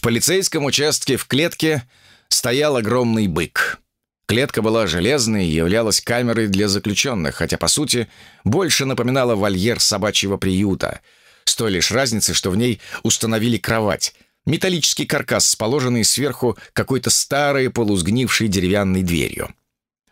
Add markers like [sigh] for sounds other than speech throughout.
В полицейском участке в клетке стоял огромный бык. Клетка была железной и являлась камерой для заключенных, хотя, по сути, больше напоминала вольер собачьего приюта. С той лишь разницей, что в ней установили кровать, металлический каркас с положенной сверху какой-то старой полусгнившей деревянной дверью.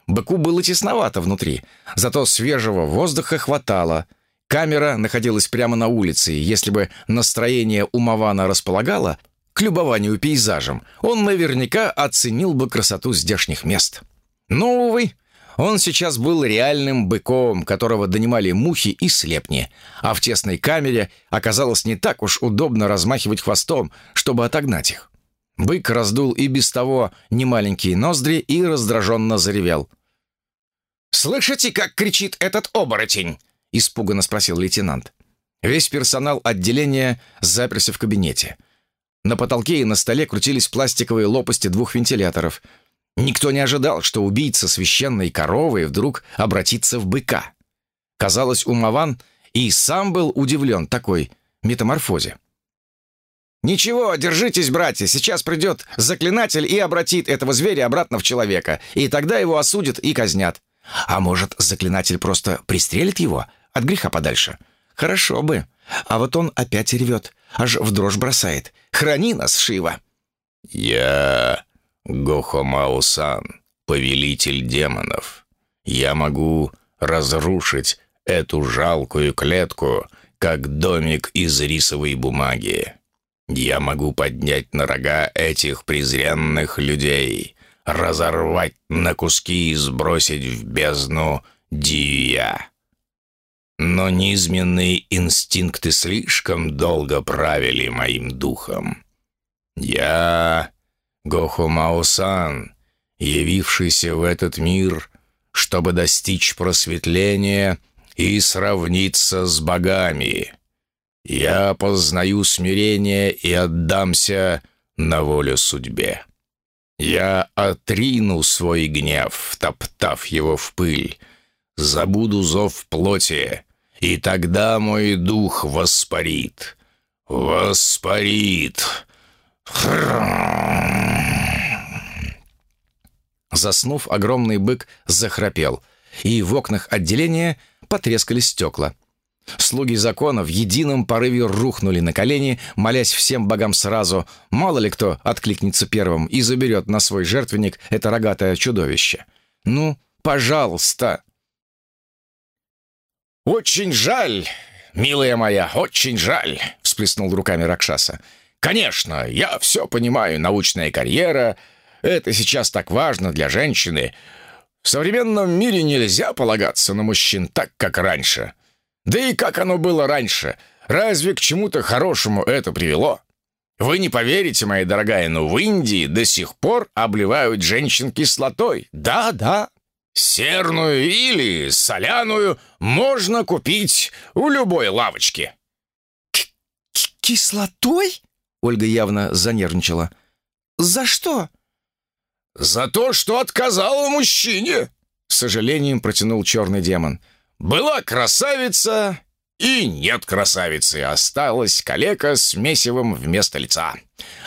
Быку было тесновато внутри, зато свежего воздуха хватало. Камера находилась прямо на улице, и если бы настроение у Мавана располагало, к любованию пейзажем, он наверняка оценил бы красоту здешних мест. Но, увы, он сейчас был реальным быком, которого донимали мухи и слепни, а в тесной камере оказалось не так уж удобно размахивать хвостом, чтобы отогнать их. Бык раздул и без того немаленькие ноздри и раздраженно заревел. «Слышите, как кричит этот оборотень?» — испуганно спросил лейтенант. Весь персонал отделения заперся в кабинете — на потолке и на столе крутились пластиковые лопасти двух вентиляторов. Никто не ожидал, что убийца священной коровы вдруг обратится в быка. Казалось, Умаван и сам был удивлен такой метаморфозе. «Ничего, держитесь, братья, сейчас придет заклинатель и обратит этого зверя обратно в человека, и тогда его осудят и казнят. А может, заклинатель просто пристрелит его от греха подальше? Хорошо бы. А вот он опять ревет, аж в дрожь бросает. Храни нас, Шива!» «Я Гохомаусан, повелитель демонов. Я могу разрушить эту жалкую клетку, как домик из рисовой бумаги. Я могу поднять на рога этих презренных людей, разорвать на куски и сбросить в бездну Дия. Но низменные инстинкты слишком долго правили моим духом. Я, Гохумаусан, явившийся в этот мир, чтобы достичь просветления и сравниться с богами. Я познаю смирение и отдамся на волю судьбе. Я отрину свой гнев, топтав его в пыль, забуду зов плоти, и тогда мой дух воспарит. Воспарит. Заснув, огромный бык захрапел, и в окнах отделения потрескали стекла. Слуги закона в едином порыве рухнули на колени, молясь всем богам сразу. Мало ли кто откликнется первым и заберет на свой жертвенник это рогатое чудовище. «Ну, пожалуйста!» «Очень жаль, милая моя, очень жаль», — всплеснул руками Ракшаса. «Конечно, я все понимаю, научная карьера — это сейчас так важно для женщины. В современном мире нельзя полагаться на мужчин так, как раньше. Да и как оно было раньше? Разве к чему-то хорошему это привело?» Вы не поверите, моя дорогая, но в Индии до сих пор обливают женщин кислотой. Да, да, Серную или соляную можно купить у любой лавочки. «Кислотой?» — Ольга явно занервничала. «За что?» «За то, что отказала мужчине!» — с сожалением протянул черный демон. «Была красавица, и нет красавицы, осталась калека с месивом вместо лица.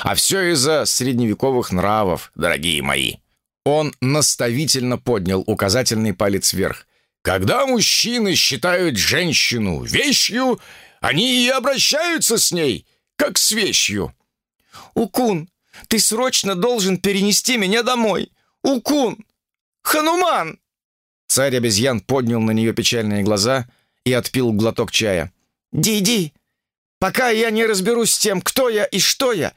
А все из-за средневековых нравов, дорогие мои. Он наставительно поднял указательный палец вверх. «Когда мужчины считают женщину вещью, они и обращаются с ней, как с вещью». «Укун, ты срочно должен перенести меня домой! Укун! Хануман!» Царь обезьян поднял на нее печальные глаза и отпил глоток чая. «Диди, пока я не разберусь с тем, кто я и что я,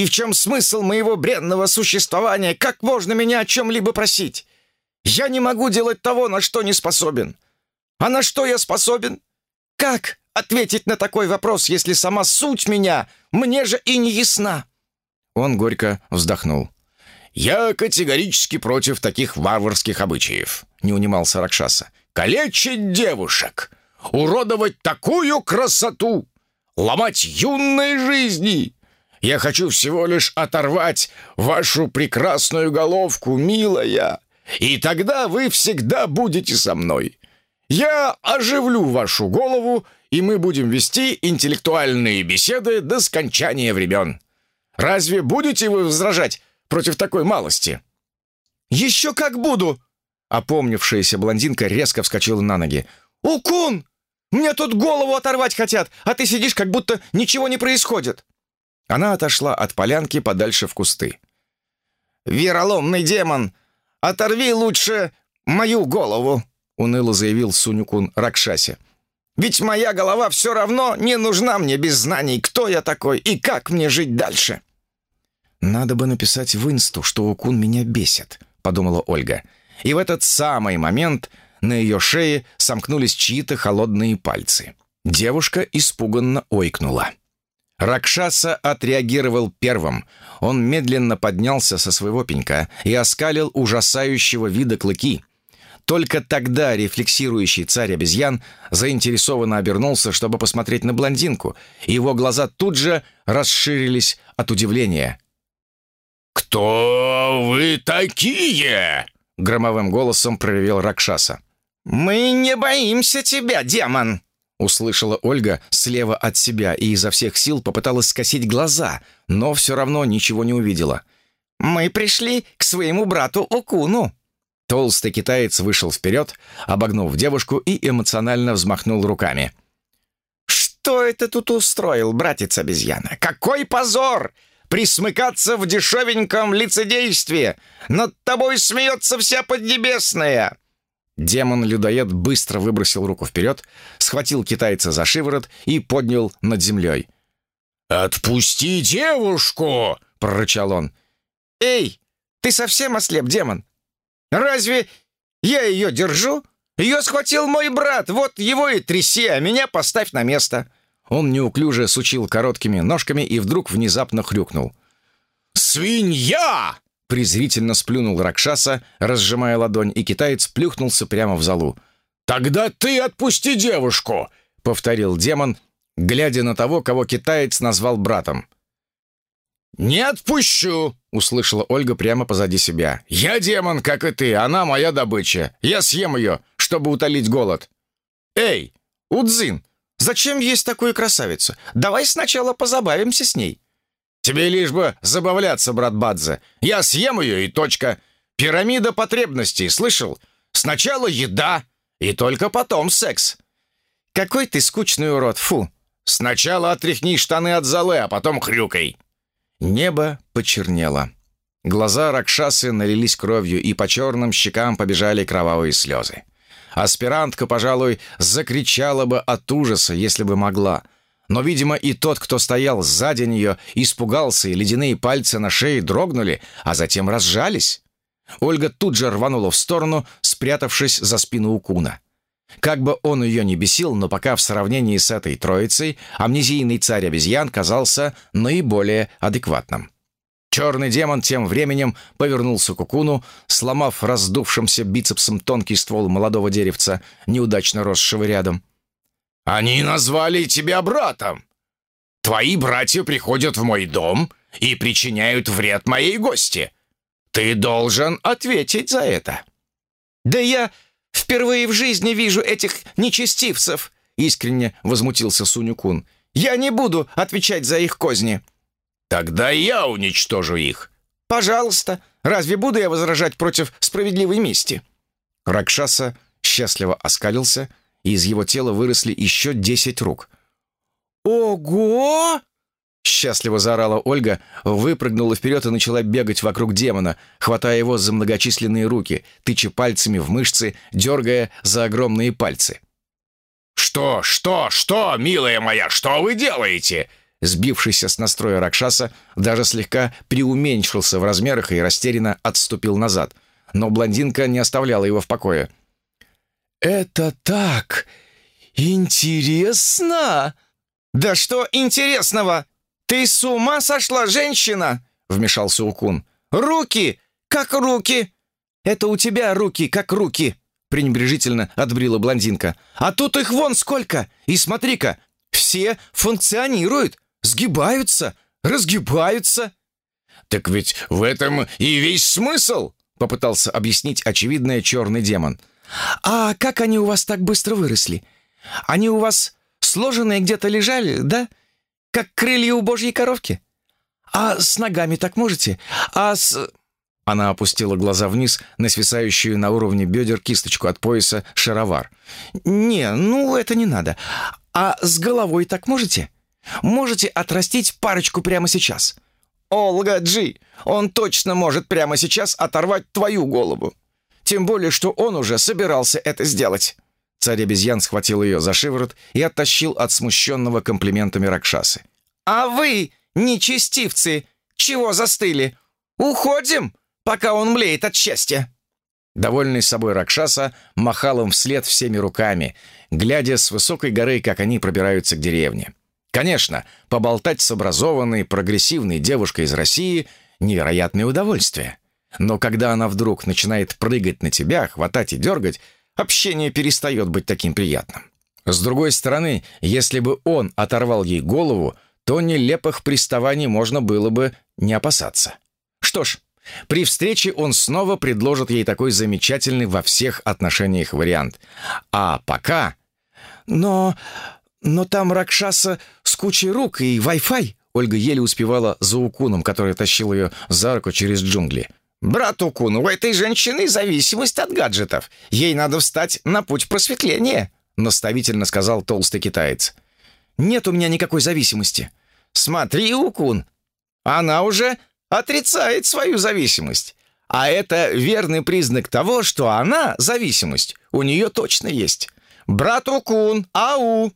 и в чем смысл моего бренного существования? Как можно меня о чем-либо просить? Я не могу делать того, на что не способен. А на что я способен? Как ответить на такой вопрос, если сама суть меня мне же и не ясна?» Он горько вздохнул. «Я категорически против таких варварских обычаев», — не унимался Ракшаса. «Калечить девушек! Уродовать такую красоту! Ломать юной жизни! Я хочу всего лишь оторвать вашу прекрасную головку, милая, и тогда вы всегда будете со мной. Я оживлю вашу голову, и мы будем вести интеллектуальные беседы до скончания времен. Разве будете вы возражать против такой малости?» «Еще как буду!» Опомнившаяся блондинка резко вскочила на ноги. «Укун! Мне тут голову оторвать хотят, а ты сидишь, как будто ничего не происходит!» Она отошла от полянки подальше в кусты. «Вероломный демон! Оторви лучше мою голову!» уныло заявил Сунюкун Ракшасе. «Ведь моя голова все равно не нужна мне без знаний, кто я такой и как мне жить дальше». «Надо бы написать в инсту, что Укун меня бесит», — подумала Ольга. И в этот самый момент на ее шее сомкнулись чьи-то холодные пальцы. Девушка испуганно ойкнула. Ракшаса отреагировал первым. Он медленно поднялся со своего пенька и оскалил ужасающего вида клыки. Только тогда рефлексирующий царь обезьян заинтересованно обернулся, чтобы посмотреть на блондинку, и его глаза тут же расширились от удивления. «Кто вы такие?» — громовым голосом проревел Ракшаса. «Мы не боимся тебя, демон!» Услышала Ольга слева от себя и изо всех сил попыталась скосить глаза, но все равно ничего не увидела. «Мы пришли к своему брату Окуну!» Толстый китаец вышел вперед, обогнув девушку и эмоционально взмахнул руками. «Что это тут устроил, братец-обезьяна? Какой позор! Присмыкаться в дешевеньком лицедействе! Над тобой смеется вся Поднебесная!» Демон-людоед быстро выбросил руку вперед, схватил китайца за шиворот и поднял над землей. «Отпусти девушку!» — прорычал он. «Эй, ты совсем ослеп, демон? Разве я ее держу? Ее схватил мой брат, вот его и тряси, а меня поставь на место». Он неуклюже сучил короткими ножками и вдруг внезапно хрюкнул. «Свинья!» Презрительно сплюнул Ракшаса, разжимая ладонь, и китаец плюхнулся прямо в залу. «Тогда ты отпусти девушку!» — повторил демон, глядя на того, кого китаец назвал братом. «Не отпущу!» — услышала Ольга прямо позади себя. «Я демон, как и ты, она моя добыча. Я съем ее, чтобы утолить голод». «Эй, Удзин, зачем есть такую красавицу? Давай сначала позабавимся с ней». Тебе лишь бы забавляться, брат Бадзе. Я съем ее и точка. Пирамида потребностей, слышал? Сначала еда, и только потом секс. Какой ты скучный урод, фу. Сначала отряхни штаны от золы, а потом хрюкай. Небо почернело. Глаза Ракшасы налились кровью, и по черным щекам побежали кровавые слезы. Аспирантка, пожалуй, закричала бы от ужаса, если бы могла — но, видимо, и тот, кто стоял сзади нее, испугался, и ледяные пальцы на шее дрогнули, а затем разжались. Ольга тут же рванула в сторону, спрятавшись за спину Укуна. Как бы он ее не бесил, но пока в сравнении с этой троицей амнезийный царь обезьян казался наиболее адекватным. Черный демон тем временем повернулся к Укуну, сломав раздувшимся бицепсом тонкий ствол молодого деревца, неудачно росшего рядом. Они назвали тебя братом. Твои братья приходят в мой дом и причиняют вред моей гости. Ты должен ответить за это». «Да я впервые в жизни вижу этих нечестивцев», — искренне возмутился Сунюкун. «Я не буду отвечать за их козни». «Тогда я уничтожу их». «Пожалуйста. Разве буду я возражать против справедливой мести?» Ракшаса счастливо оскалился и из его тела выросли еще десять рук. «Ого!» Счастливо заорала Ольга, выпрыгнула вперед и начала бегать вокруг демона, хватая его за многочисленные руки, тыча пальцами в мышцы, дергая за огромные пальцы. «Что, что, что, милая моя, что вы делаете?» Сбившийся с настроя Ракшаса даже слегка преуменьшился в размерах и растерянно отступил назад. Но блондинка не оставляла его в покое. «Это так интересно!» «Да что интересного? Ты с ума сошла, женщина?» — вмешался Укун. «Руки! Как руки!» «Это у тебя руки, как руки!» — пренебрежительно отбрила блондинка. «А тут их вон сколько! И смотри-ка, все функционируют, сгибаются, разгибаются!» «Так ведь в этом и весь смысл!» — попытался объяснить очевидное черный демон. «А как они у вас так быстро выросли? Они у вас сложенные где-то лежали, да? Как крылья у божьей коровки? «А с ногами так можете? А с...» Она опустила глаза вниз на свисающую на уровне бедер кисточку от пояса шаровар. «Не, ну это не надо. А с головой так можете? Можете отрастить парочку прямо сейчас?» «Олга Джи, он точно может прямо сейчас оторвать твою голову. Тем более, что он уже собирался это сделать». Царь обезьян схватил ее за шиворот и оттащил от смущенного комплиментами Ракшасы. «А вы, нечестивцы, чего застыли? Уходим, пока он млеет от счастья!» Довольный собой Ракшаса махал им вслед всеми руками, глядя с высокой горы, как они пробираются к деревне. Конечно, поболтать с образованной, прогрессивной девушкой из России — невероятное удовольствие. Но когда она вдруг начинает прыгать на тебя, хватать и дергать, общение перестает быть таким приятным. С другой стороны, если бы он оторвал ей голову, то нелепых приставаний можно было бы не опасаться. Что ж, при встрече он снова предложит ей такой замечательный во всех отношениях вариант. А пока... Но... но там Ракшаса с кучей рук и Wi-Fi. Ольга еле успевала за Укуном, который тащил ее за руку через джунгли. «Брат Укун, у этой женщины зависимость от гаджетов. Ей надо встать на путь просветления», — наставительно сказал толстый китаец. «Нет у меня никакой зависимости». «Смотри, Укун, она уже отрицает свою зависимость. А это верный признак того, что она, зависимость, у нее точно есть. Брат Укун, ау!»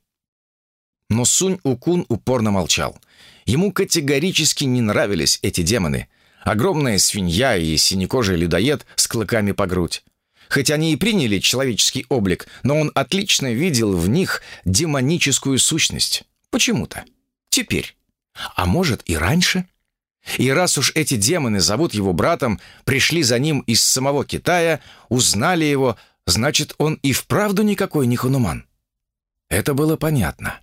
Но Сунь Укун упорно молчал. Ему категорически не нравились эти демоны. Огромная свинья и синекожий людоед с клыками по грудь. Хоть они и приняли человеческий облик, но он отлично видел в них демоническую сущность. Почему-то. Теперь. А может и раньше? И раз уж эти демоны зовут его братом, пришли за ним из самого Китая, узнали его, значит, он и вправду никакой не хануман. Это было понятно.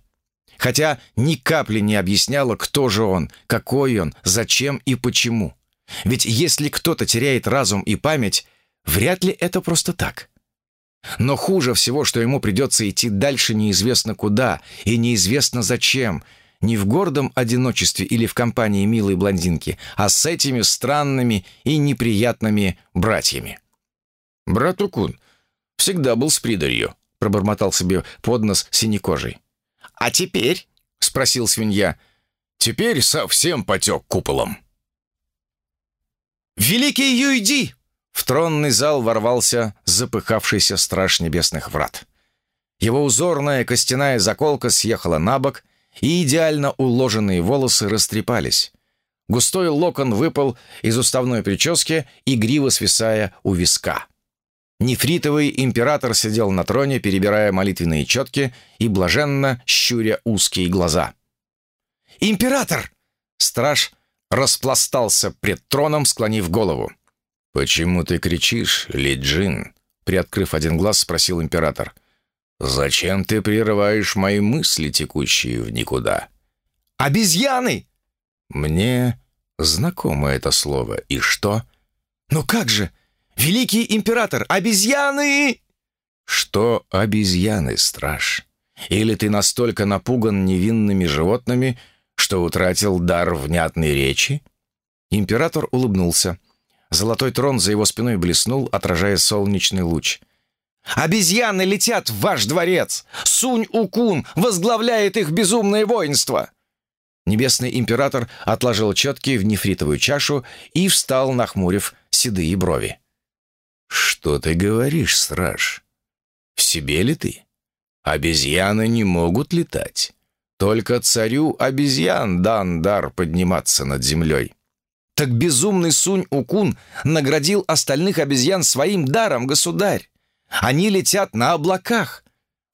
Хотя ни капли не объясняло, кто же он, какой он, зачем и почему. Ведь если кто-то теряет разум и память, вряд ли это просто так. Но хуже всего, что ему придется идти дальше неизвестно куда и неизвестно зачем, не в гордом одиночестве или в компании милой блондинки, а с этими странными и неприятными братьями. «Брат Укун всегда был с придарью», — пробормотал себе под нос синекожий. «А теперь?» — спросил свинья. «Теперь совсем потек куполом». «Великий Юйди!» В тронный зал ворвался запыхавшийся страж небесных врат. Его узорная костяная заколка съехала на бок, и идеально уложенные волосы растрепались. Густой локон выпал из уставной прически, игриво свисая у виска. Нефритовый император сидел на троне, перебирая молитвенные четки и блаженно щуря узкие глаза. «Император!» Страж распластался пред троном, склонив голову. «Почему ты кричишь, Лиджин?» Приоткрыв один глаз, спросил император. «Зачем ты прерываешь мои мысли, текущие в никуда?» «Обезьяны!» «Мне знакомо это слово. И что?» «Ну как же? Великий император! Обезьяны!» «Что обезьяны, страж? Или ты настолько напуган невинными животными, что утратил дар внятной речи?» Император улыбнулся. Золотой трон за его спиной блеснул, отражая солнечный луч. «Обезьяны летят в ваш дворец! Сунь-Укун возглавляет их безумное воинство!» Небесный император отложил четки в нефритовую чашу и встал, нахмурив седые брови. «Что ты говоришь, страж? В себе ли ты? Обезьяны не могут летать. Только царю обезьян дан дар подниматься над землей. Так безумный Сунь-Укун наградил остальных обезьян своим даром, государь. Они летят на облаках,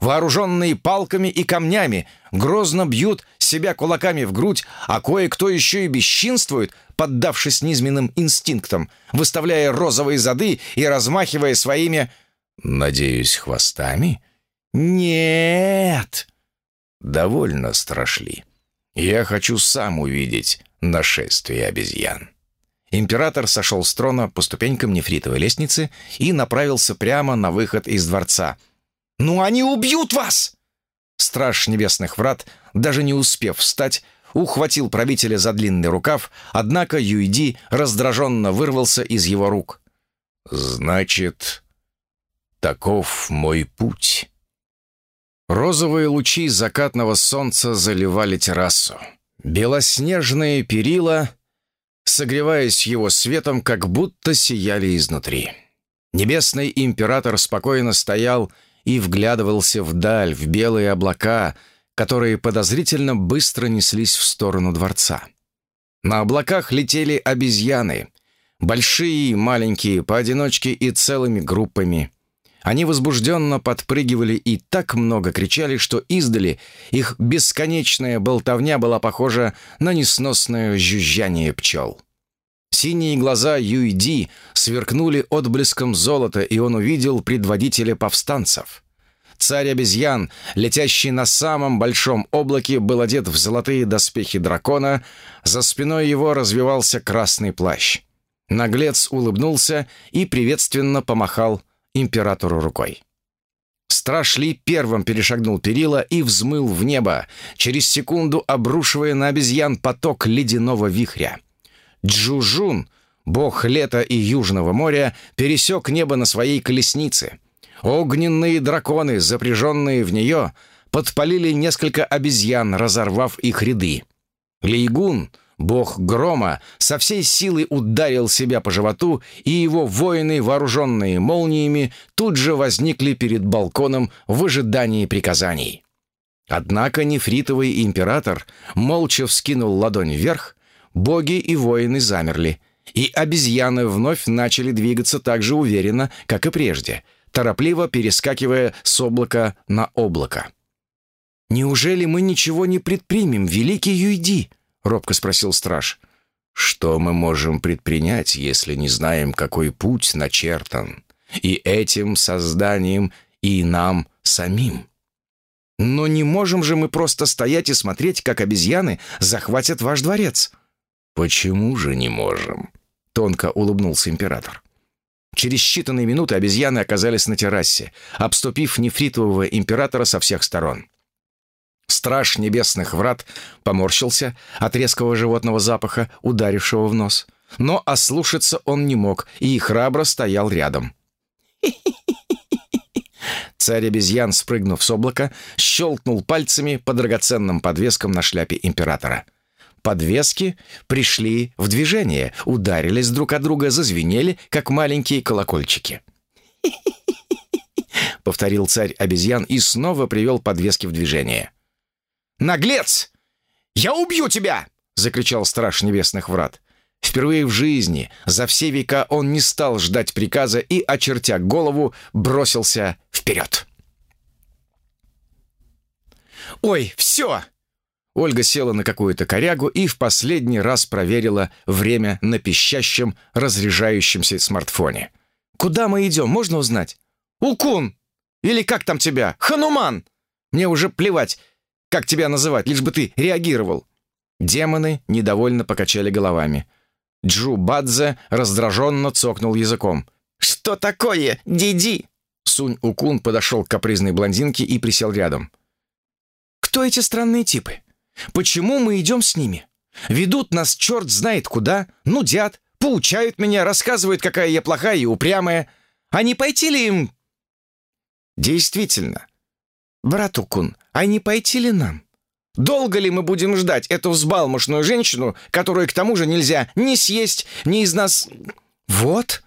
вооруженные палками и камнями, грозно бьют себя кулаками в грудь, а кое-кто еще и бесчинствует, поддавшись низменным инстинктам, выставляя розовые зады и размахивая своими, надеюсь, хвостами? Нет! Довольно страшли. Я хочу сам увидеть нашествие обезьян». Император сошел с трона по ступенькам нефритовой лестницы и направился прямо на выход из дворца. «Ну они убьют вас!» Страж небесных врат, даже не успев встать, ухватил правителя за длинный рукав, однако Юйди раздраженно вырвался из его рук. «Значит, таков мой путь». Розовые лучи закатного солнца заливали террасу. Белоснежные перила, согреваясь его светом, как будто сияли изнутри. Небесный император спокойно стоял и вглядывался вдаль, в белые облака, которые подозрительно быстро неслись в сторону дворца. На облаках летели обезьяны, большие и маленькие, поодиночке и целыми группами. Они возбужденно подпрыгивали и так много кричали, что издали их бесконечная болтовня была похожа на несносное жужжание пчел. Синие глаза Юйди сверкнули отблеском золота, и он увидел предводителя повстанцев. Царь обезьян, летящий на самом большом облаке, был одет в золотые доспехи дракона, за спиной его развивался красный плащ. Наглец улыбнулся и приветственно помахал императору рукой. Страж Ли первым перешагнул перила и взмыл в небо, через секунду обрушивая на обезьян поток ледяного вихря. Джужун, бог лета и Южного моря, пересек небо на своей колеснице. Огненные драконы, запряженные в нее, подпалили несколько обезьян, разорвав их ряды. Лейгун, бог грома, со всей силы ударил себя по животу, и его воины, вооруженные молниями, тут же возникли перед балконом в ожидании приказаний. Однако нефритовый император молча вскинул ладонь вверх, боги и воины замерли, и обезьяны вновь начали двигаться так же уверенно, как и прежде, торопливо перескакивая с облака на облако. «Неужели мы ничего не предпримем, великий Юйди?» — робко спросил страж. «Что мы можем предпринять, если не знаем, какой путь начертан? И этим созданием, и нам самим?» «Но не можем же мы просто стоять и смотреть, как обезьяны захватят ваш дворец?» «Почему же не можем?» — тонко улыбнулся император. Через считанные минуты обезьяны оказались на террасе, обступив нефритового императора со всех сторон. Страж небесных врат поморщился от резкого животного запаха, ударившего в нос. Но ослушаться он не мог и храбро стоял рядом. Царь обезьян, спрыгнув с облака, щелкнул пальцами по драгоценным подвескам на шляпе императора — Подвески пришли в движение, ударились друг от друга, зазвенели, как маленькие колокольчики. повторил царь обезьян и снова привел подвески в движение. «Наглец! Я убью тебя!» — закричал страж небесных врат. Впервые в жизни, за все века он не стал ждать приказа и, очертя голову, бросился вперед. «Ой, все!» Ольга села на какую-то корягу и в последний раз проверила время на пищащем, разряжающемся смартфоне. «Куда мы идем, можно узнать?» «Укун! Или как там тебя? Хануман! Мне уже плевать, как тебя называть, лишь бы ты реагировал!» Демоны недовольно покачали головами. Джу Бадзе раздраженно цокнул языком. «Что такое, Диди?» Сунь Укун подошел к капризной блондинке и присел рядом. «Кто эти странные типы?» Почему мы идем с ними? Ведут нас черт знает куда, нудят, поучают меня, рассказывают, какая я плохая и упрямая. А не пойти ли им...» «Действительно. Брат Укун, а не пойти ли нам? Долго ли мы будем ждать эту взбалмошную женщину, которую к тому же нельзя ни съесть, ни из нас...» «Вот,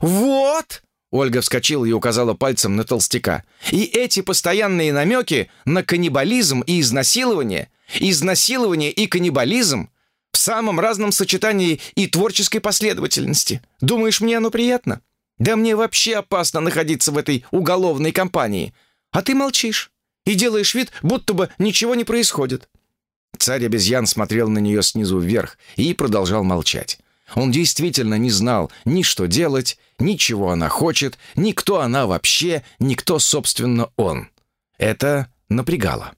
вот!» Ольга вскочила и указала пальцем на толстяка. «И эти постоянные намеки на каннибализм и изнасилование Изнасилование и каннибализм в самом разном сочетании и творческой последовательности. Думаешь, мне оно приятно? Да мне вообще опасно находиться в этой уголовной компании. А ты молчишь и делаешь вид, будто бы ничего не происходит». Царь обезьян смотрел на нее снизу вверх и продолжал молчать. Он действительно не знал ни что делать, ни чего она хочет, ни кто она вообще, ни кто, собственно, он. Это напрягало.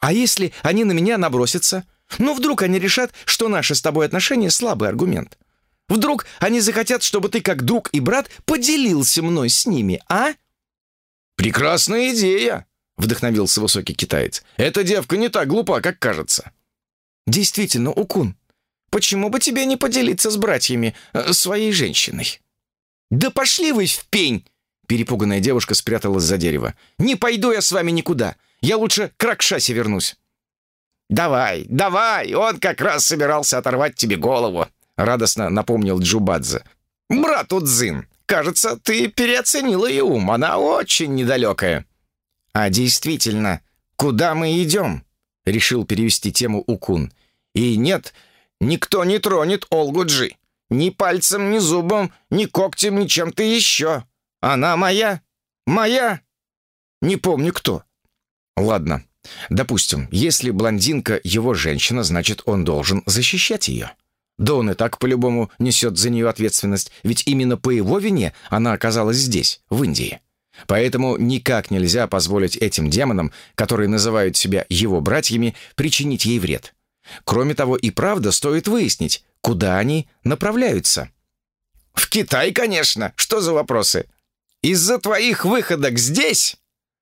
А если они на меня набросятся? Ну, вдруг они решат, что наши с тобой отношения слабый аргумент. Вдруг они захотят, чтобы ты, как друг и брат, поделился мной с ними, а?» «Прекрасная идея!» — вдохновился высокий китаец. «Эта девка не так глупа, как кажется». «Действительно, Укун, почему бы тебе не поделиться с братьями э, своей женщиной?» «Да пошли вы в пень!» Перепуганная девушка спряталась за дерево. «Не пойду я с вами никуда. Я лучше к Ракшасе вернусь». «Давай, давай! Он как раз собирался оторвать тебе голову!» Радостно напомнил Джубадзе. «Брат Удзин, кажется, ты переоценила ее ум. Она очень недалекая». «А действительно, куда мы идем?» Решил перевести тему Укун. «И нет, никто не тронет Олгу Джи. Ни пальцем, ни зубом, ни когтем, ни чем-то еще. Она моя? Моя? Не помню кто. Ладно, допустим, если блондинка его женщина, значит, он должен защищать ее. Да он и так по-любому несет за нее ответственность, ведь именно по его вине она оказалась здесь, в Индии. Поэтому никак нельзя позволить этим демонам, которые называют себя его братьями, причинить ей вред. Кроме того, и правда стоит выяснить, куда они направляются. «В Китай, конечно! Что за вопросы? Из-за твоих выходок здесь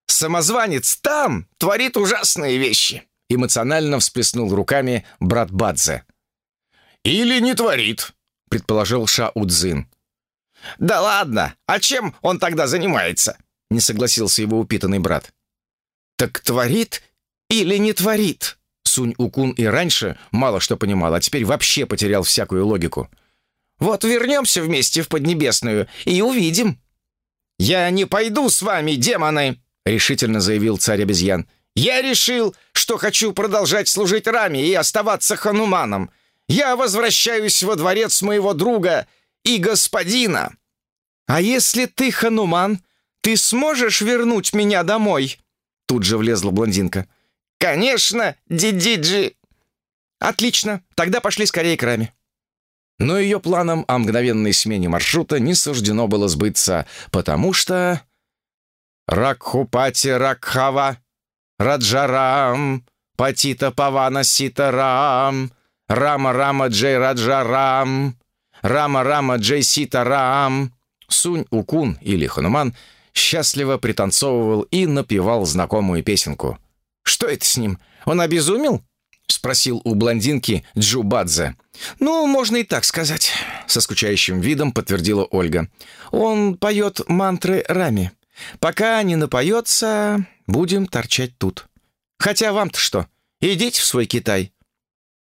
самозванец там творит ужасные вещи!» Эмоционально всплеснул руками брат Бадзе. «Или не творит», — предположил Ша Удзин. «Да ладно! А чем он тогда занимается?» — не согласился его упитанный брат. «Так творит или не творит?» Сунь Укун и раньше мало что понимал, а теперь вообще потерял всякую логику. «Вот вернемся вместе в Поднебесную и увидим». «Я не пойду с вами, демоны!» — решительно заявил царь обезьян. «Я решил, что хочу продолжать служить Раме и оставаться хануманом. Я возвращаюсь во дворец моего друга и господина». «А если ты хануман, ты сможешь вернуть меня домой?» Тут же влезла блондинка. «Конечно, Дидиджи!» «Отлично, тогда пошли скорее к Раме». Но ее планам о мгновенной смене маршрута не суждено было сбыться, потому что... Ракхупати Ракхава, Раджарам, Патита Павана Ситарам, Рама Рама Джей Раджарам, Рама Рама Джей Ситарам. Сунь Укун или Хануман счастливо пританцовывал и напевал знакомую песенку. «Что это с ним? Он обезумел?» — спросил у блондинки Джубадзе. «Ну, можно и так сказать», — со скучающим видом подтвердила Ольга. «Он поет мантры Рами. Пока не напоется, будем торчать тут. Хотя вам-то что? Идите в свой Китай».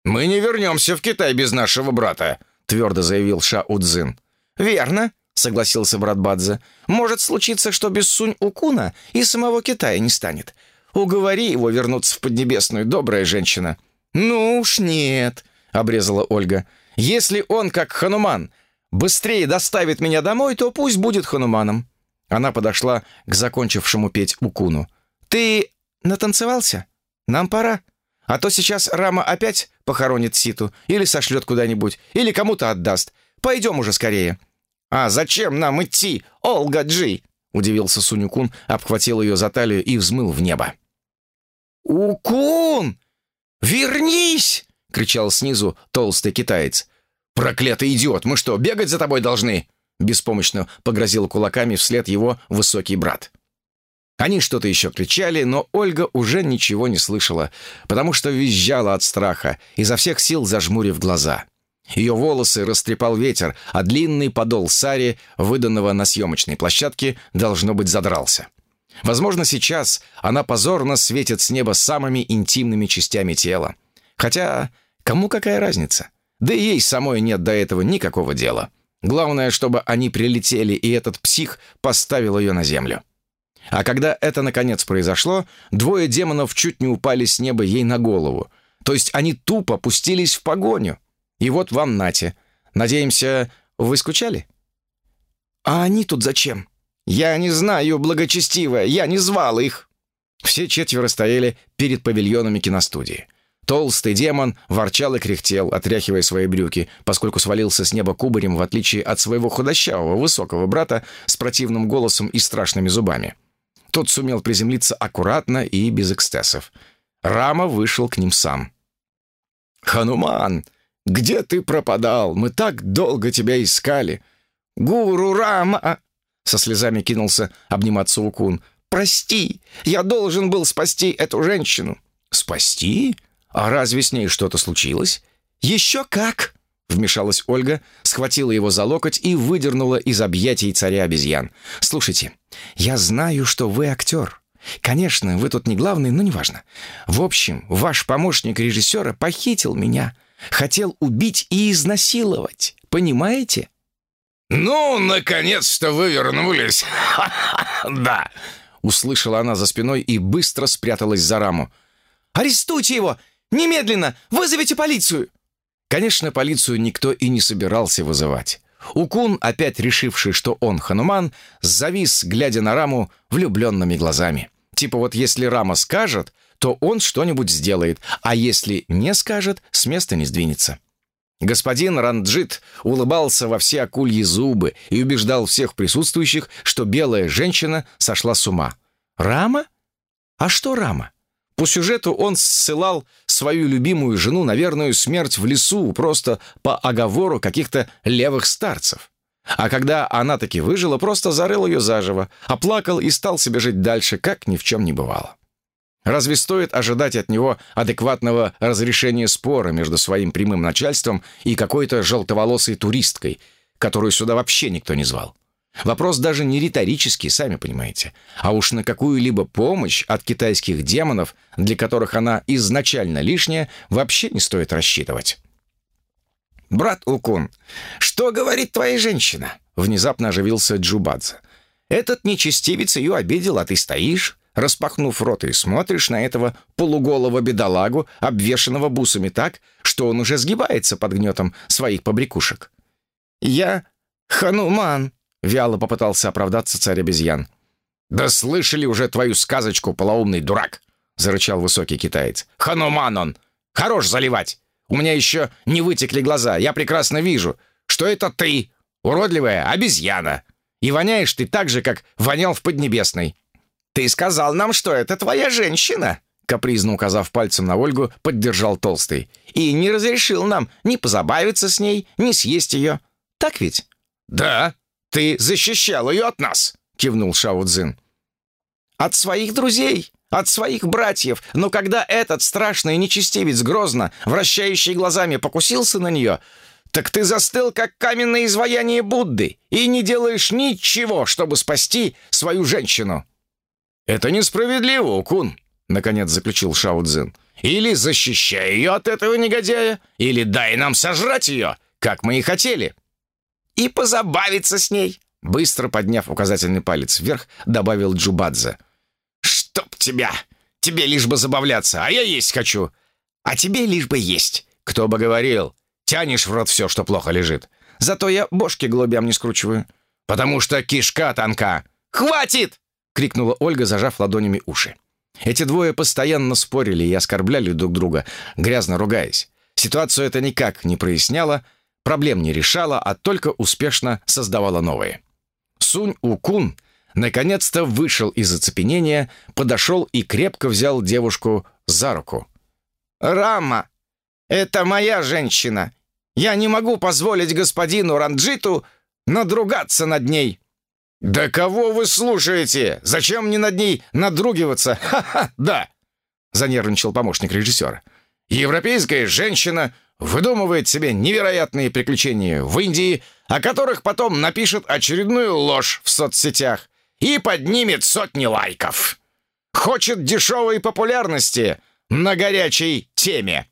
«Мы не вернемся в Китай без нашего брата», — твердо заявил Ша Удзин. «Верно», — согласился брат Бадзе. «Может случиться, что без Сунь Укуна и самого Китая не станет. Уговори его вернуться в Поднебесную, добрая женщина». «Ну уж нет», — обрезала Ольга. «Если он, как Хануман, быстрее доставит меня домой, то пусть будет Хануманом». Она подошла к закончившему петь Укуну. «Ты натанцевался? Нам пора. А то сейчас Рама опять похоронит Ситу, или сошлет куда-нибудь, или кому-то отдаст. Пойдем уже скорее». «А зачем нам идти, Олга Джи?» — удивился Сунюкун, обхватил ее за талию и взмыл в небо. «Укун! Вернись!» — кричал снизу толстый китаец. «Проклятый идиот! Мы что, бегать за тобой должны?» Беспомощно погрозил кулаками вслед его высокий брат. Они что-то еще кричали, но Ольга уже ничего не слышала, потому что визжала от страха, изо всех сил зажмурив глаза. Ее волосы растрепал ветер, а длинный подол сари, выданного на съемочной площадке, должно быть, задрался. Возможно, сейчас она позорно светит с неба самыми интимными частями тела. Хотя, кому какая разница? Да и ей самой нет до этого никакого дела. Главное, чтобы они прилетели, и этот псих поставил ее на землю. А когда это наконец произошло, двое демонов чуть не упали с неба ей на голову. То есть они тупо пустились в погоню. И вот вам нате. Надеемся, вы скучали? А они тут зачем? «Я не знаю, благочестивая, я не звал их!» Все четверо стояли перед павильонами киностудии. Толстый демон ворчал и кряхтел, отряхивая свои брюки, поскольку свалился с неба кубарем, в отличие от своего худощавого высокого брата с противным голосом и страшными зубами. Тот сумел приземлиться аккуратно и без экстесов. Рама вышел к ним сам. «Хануман, где ты пропадал? Мы так долго тебя искали!» «Гуру Рама!» Со слезами кинулся обниматься Укун. «Прости, я должен был спасти эту женщину». «Спасти? А разве с ней что-то случилось?» «Еще как!» — вмешалась Ольга, схватила его за локоть и выдернула из объятий царя обезьян. «Слушайте, я знаю, что вы актер. Конечно, вы тут не главный, но неважно. В общем, ваш помощник режиссера похитил меня, хотел убить и изнасиловать. Понимаете?» «Ну, наконец-то вы вернулись! [laughs] Да!» Услышала она за спиной и быстро спряталась за раму. «Арестуйте его! Немедленно! Вызовите полицию!» Конечно, полицию никто и не собирался вызывать. Укун, опять решивший, что он Хануман, завис, глядя на раму влюбленными глазами. Типа вот если рама скажет, то он что-нибудь сделает, а если не скажет, с места не сдвинется. Господин Ранджит улыбался во все акульи зубы и убеждал всех присутствующих, что белая женщина сошла с ума. Рама? А что Рама? По сюжету он ссылал свою любимую жену на верную смерть в лесу просто по оговору каких-то левых старцев. А когда она таки выжила, просто зарыл ее заживо, оплакал и стал себе жить дальше, как ни в чем не бывало. Разве стоит ожидать от него адекватного разрешения спора между своим прямым начальством и какой-то желтоволосой туристкой, которую сюда вообще никто не звал? Вопрос даже не риторический, сами понимаете. А уж на какую-либо помощь от китайских демонов, для которых она изначально лишняя, вообще не стоит рассчитывать. «Брат Укун, что говорит твоя женщина?» Внезапно оживился Джубадзе. «Этот нечестивец ее обидел, а ты стоишь, распахнув рот, и смотришь на этого полуголого бедолагу, обвешанного бусами так, что он уже сгибается под гнетом своих побрякушек». «Я Хануман», Вяло попытался оправдаться царь обезьян. «Да слышали уже твою сказочку, полоумный дурак!» — зарычал высокий китаец. «Хануман он! Хорош заливать! У меня еще не вытекли глаза. Я прекрасно вижу, что это ты, уродливая обезьяна. И воняешь ты так же, как вонял в Поднебесной». «Ты сказал нам, что это твоя женщина!» Капризно указав пальцем на Ольгу, поддержал Толстый. «И не разрешил нам ни позабавиться с ней, ни съесть ее. Так ведь?» «Да», «Ты защищал ее от нас!» — кивнул Шао Цзин. «От своих друзей, от своих братьев. Но когда этот страшный нечестивец грозно, вращающий глазами, покусился на нее, так ты застыл, как каменное изваяние Будды, и не делаешь ничего, чтобы спасти свою женщину». «Это несправедливо, Укун», — наконец заключил Шао Цзин. «Или защищай ее от этого негодяя, или дай нам сожрать ее, как мы и хотели» и позабавиться с ней!» Быстро подняв указательный палец вверх, добавил Джубадзе. «Чтоб тебя! Тебе лишь бы забавляться, а я есть хочу!» «А тебе лишь бы есть!» «Кто бы говорил! Тянешь в рот все, что плохо лежит!» «Зато я бошки голубям не скручиваю!» «Потому что кишка тонка!» «Хватит!» — крикнула Ольга, зажав ладонями уши. Эти двое постоянно спорили и оскорбляли друг друга, грязно ругаясь. Ситуацию это никак не проясняло, проблем не решала, а только успешно создавала новые. Сунь-Укун наконец-то вышел из оцепенения, подошел и крепко взял девушку за руку. «Рама, это моя женщина. Я не могу позволить господину Ранджиту надругаться над ней». «Да кого вы слушаете? Зачем мне над ней надругиваться? [laughs] Ха-ха, да!» Занервничал помощник режиссера. «Европейская женщина выдумывает себе невероятные приключения в Индии, о которых потом напишет очередную ложь в соцсетях и поднимет сотни лайков. Хочет дешевой популярности на горячей теме.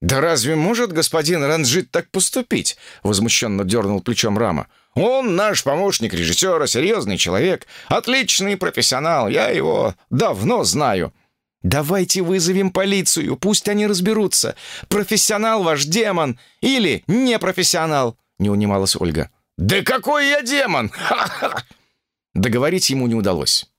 «Да разве может господин Ранжит так поступить?» — возмущенно дернул плечом Рама. «Он наш помощник режиссера, серьезный человек, отличный профессионал, я его давно знаю». «Давайте вызовем полицию, пусть они разберутся. Профессионал ваш демон или непрофессионал?» — не унималась Ольга. «Да какой я демон! [laughs] Договорить ему не удалось.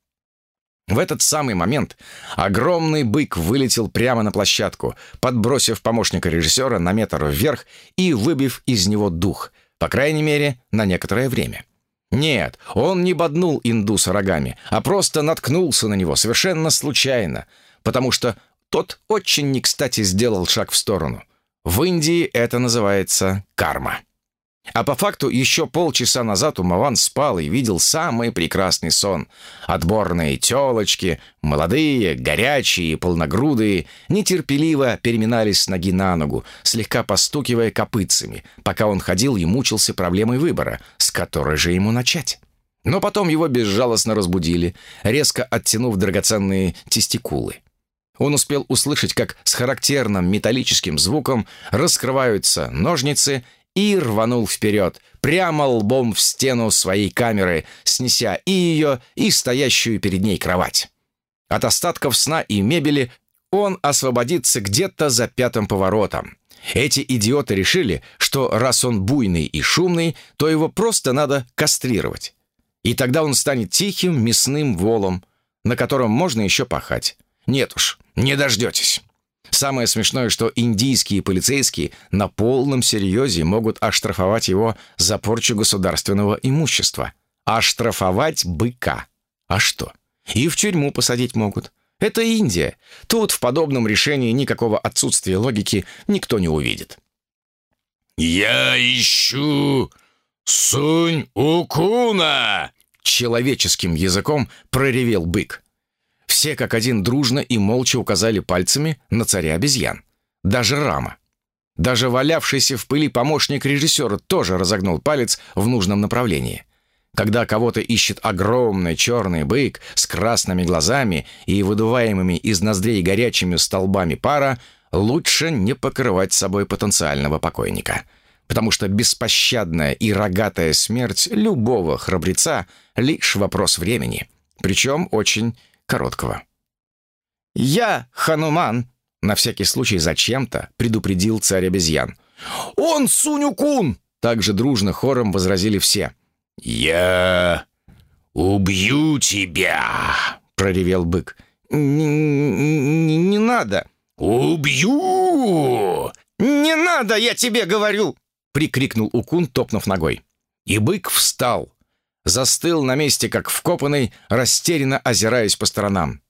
В этот самый момент огромный бык вылетел прямо на площадку, подбросив помощника режиссера на метр вверх и выбив из него дух, по крайней мере, на некоторое время. Нет, он не боднул индуса рогами, а просто наткнулся на него совершенно случайно — потому что тот очень не кстати сделал шаг в сторону. В Индии это называется карма. А по факту еще полчаса назад Умаван спал и видел самый прекрасный сон. Отборные телочки, молодые, горячие, полногрудые, нетерпеливо переминались с ноги на ногу, слегка постукивая копытцами, пока он ходил и мучился проблемой выбора, с которой же ему начать. Но потом его безжалостно разбудили, резко оттянув драгоценные тестикулы. Он успел услышать, как с характерным металлическим звуком раскрываются ножницы и рванул вперед, прямо лбом в стену своей камеры, снеся и ее, и стоящую перед ней кровать. От остатков сна и мебели он освободится где-то за пятым поворотом. Эти идиоты решили, что раз он буйный и шумный, то его просто надо кастрировать. И тогда он станет тихим мясным волом, на котором можно еще пахать. Нет уж, не дождетесь. Самое смешное, что индийские полицейские на полном серьезе могут оштрафовать его за порчу государственного имущества. Оштрафовать быка. А что? И в тюрьму посадить могут. Это Индия. Тут в подобном решении никакого отсутствия логики никто не увидит. «Я ищу Сунь-Укуна!» Человеческим языком проревел бык. Все как один дружно и молча указали пальцами на царя обезьян. Даже Рама. Даже валявшийся в пыли помощник режиссера тоже разогнул палец в нужном направлении. Когда кого-то ищет огромный черный бык с красными глазами и выдуваемыми из ноздрей горячими столбами пара, лучше не покрывать собой потенциального покойника. Потому что беспощадная и рогатая смерть любого храбреца — лишь вопрос времени. Причем очень короткого. «Я Хануман!» — на всякий случай зачем-то предупредил царь обезьян. «Он Суню-кун!» — также дружно хором возразили все. «Я убью тебя!» — проревел бык. «Не, не надо!» «Убью!» «Не надо, я тебе говорю!» — прикрикнул Укун, топнув ногой. И бык встал, застыл на месте, как вкопанный, растерянно озираясь по сторонам.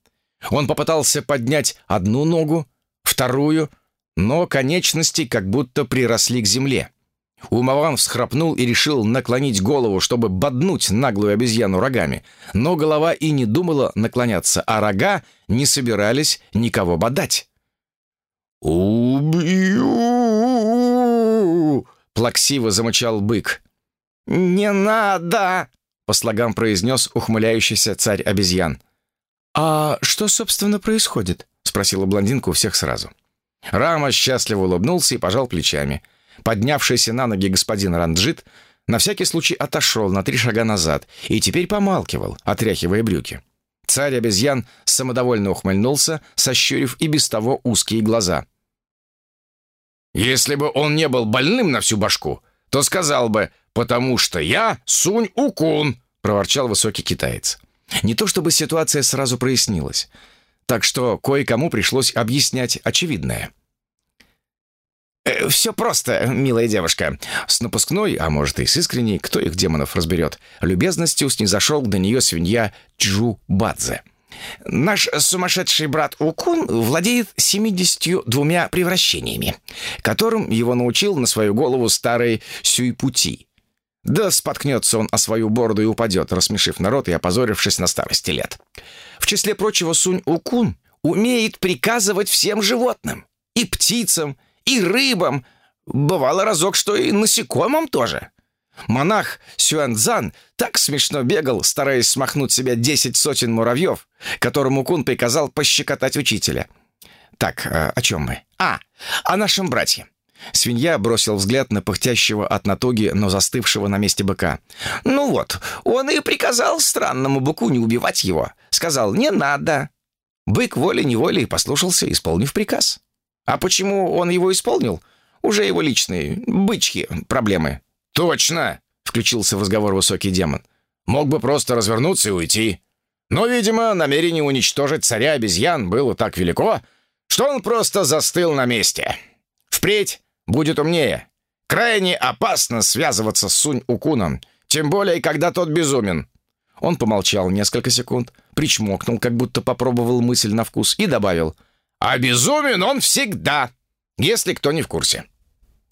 Он попытался поднять одну ногу, вторую, но конечности как будто приросли к земле. Умаван всхрапнул и решил наклонить голову, чтобы боднуть наглую обезьяну рогами. Но голова и не думала наклоняться, а рога не собирались никого бодать. «Убью!» — плаксиво замычал бык. «Не надо!» По слогам произнес ухмыляющийся царь обезьян. «А что, собственно, происходит?» — спросила блондинка у всех сразу. Рама счастливо улыбнулся и пожал плечами. Поднявшийся на ноги господин Ранджит на всякий случай отошел на три шага назад и теперь помалкивал, отряхивая брюки. Царь обезьян самодовольно ухмыльнулся, сощурив и без того узкие глаза. «Если бы он не был больным на всю башку, то сказал бы, потому что я Сунь-Укун», — проворчал высокий китаец. Не то чтобы ситуация сразу прояснилась, так что кое-кому пришлось объяснять очевидное. «Э, «Все просто, милая девушка». С напускной, а может и с искренней, кто их демонов разберет, любезностью снизошел до нее свинья Чжу Бадзе. Наш сумасшедший брат Укун владеет 72 превращениями, которым его научил на свою голову старый Сюйпути. Да споткнется он о свою бороду и упадет, рассмешив народ и опозорившись на старости лет. В числе прочего Сунь-Укун умеет приказывать всем животным. И птицам, и рыбам. Бывало разок, что и насекомым тоже. Монах Сюанцзан так смешно бегал, стараясь смахнуть себя десять сотен муравьев, которому Кун приказал пощекотать учителя. Так, э, о чем мы? А, о нашем брате. Свинья бросил взгляд на пыхтящего от натуги, но застывшего на месте быка. «Ну вот, он и приказал странному быку не убивать его. Сказал, не надо». Бык волей-неволей послушался, исполнив приказ. А почему он его исполнил? Уже его личные, бычьи проблемы. «Точно!» — включился в разговор высокий демон. «Мог бы просто развернуться и уйти. Но, видимо, намерение уничтожить царя обезьян было так велико, что он просто застыл на месте. Впредь будет умнее. Крайне опасно связываться с Сунь-Укуном, тем более, когда тот безумен». Он помолчал несколько секунд, причмокнул, как будто попробовал мысль на вкус, и добавил. «А безумен он всегда, если кто не в курсе».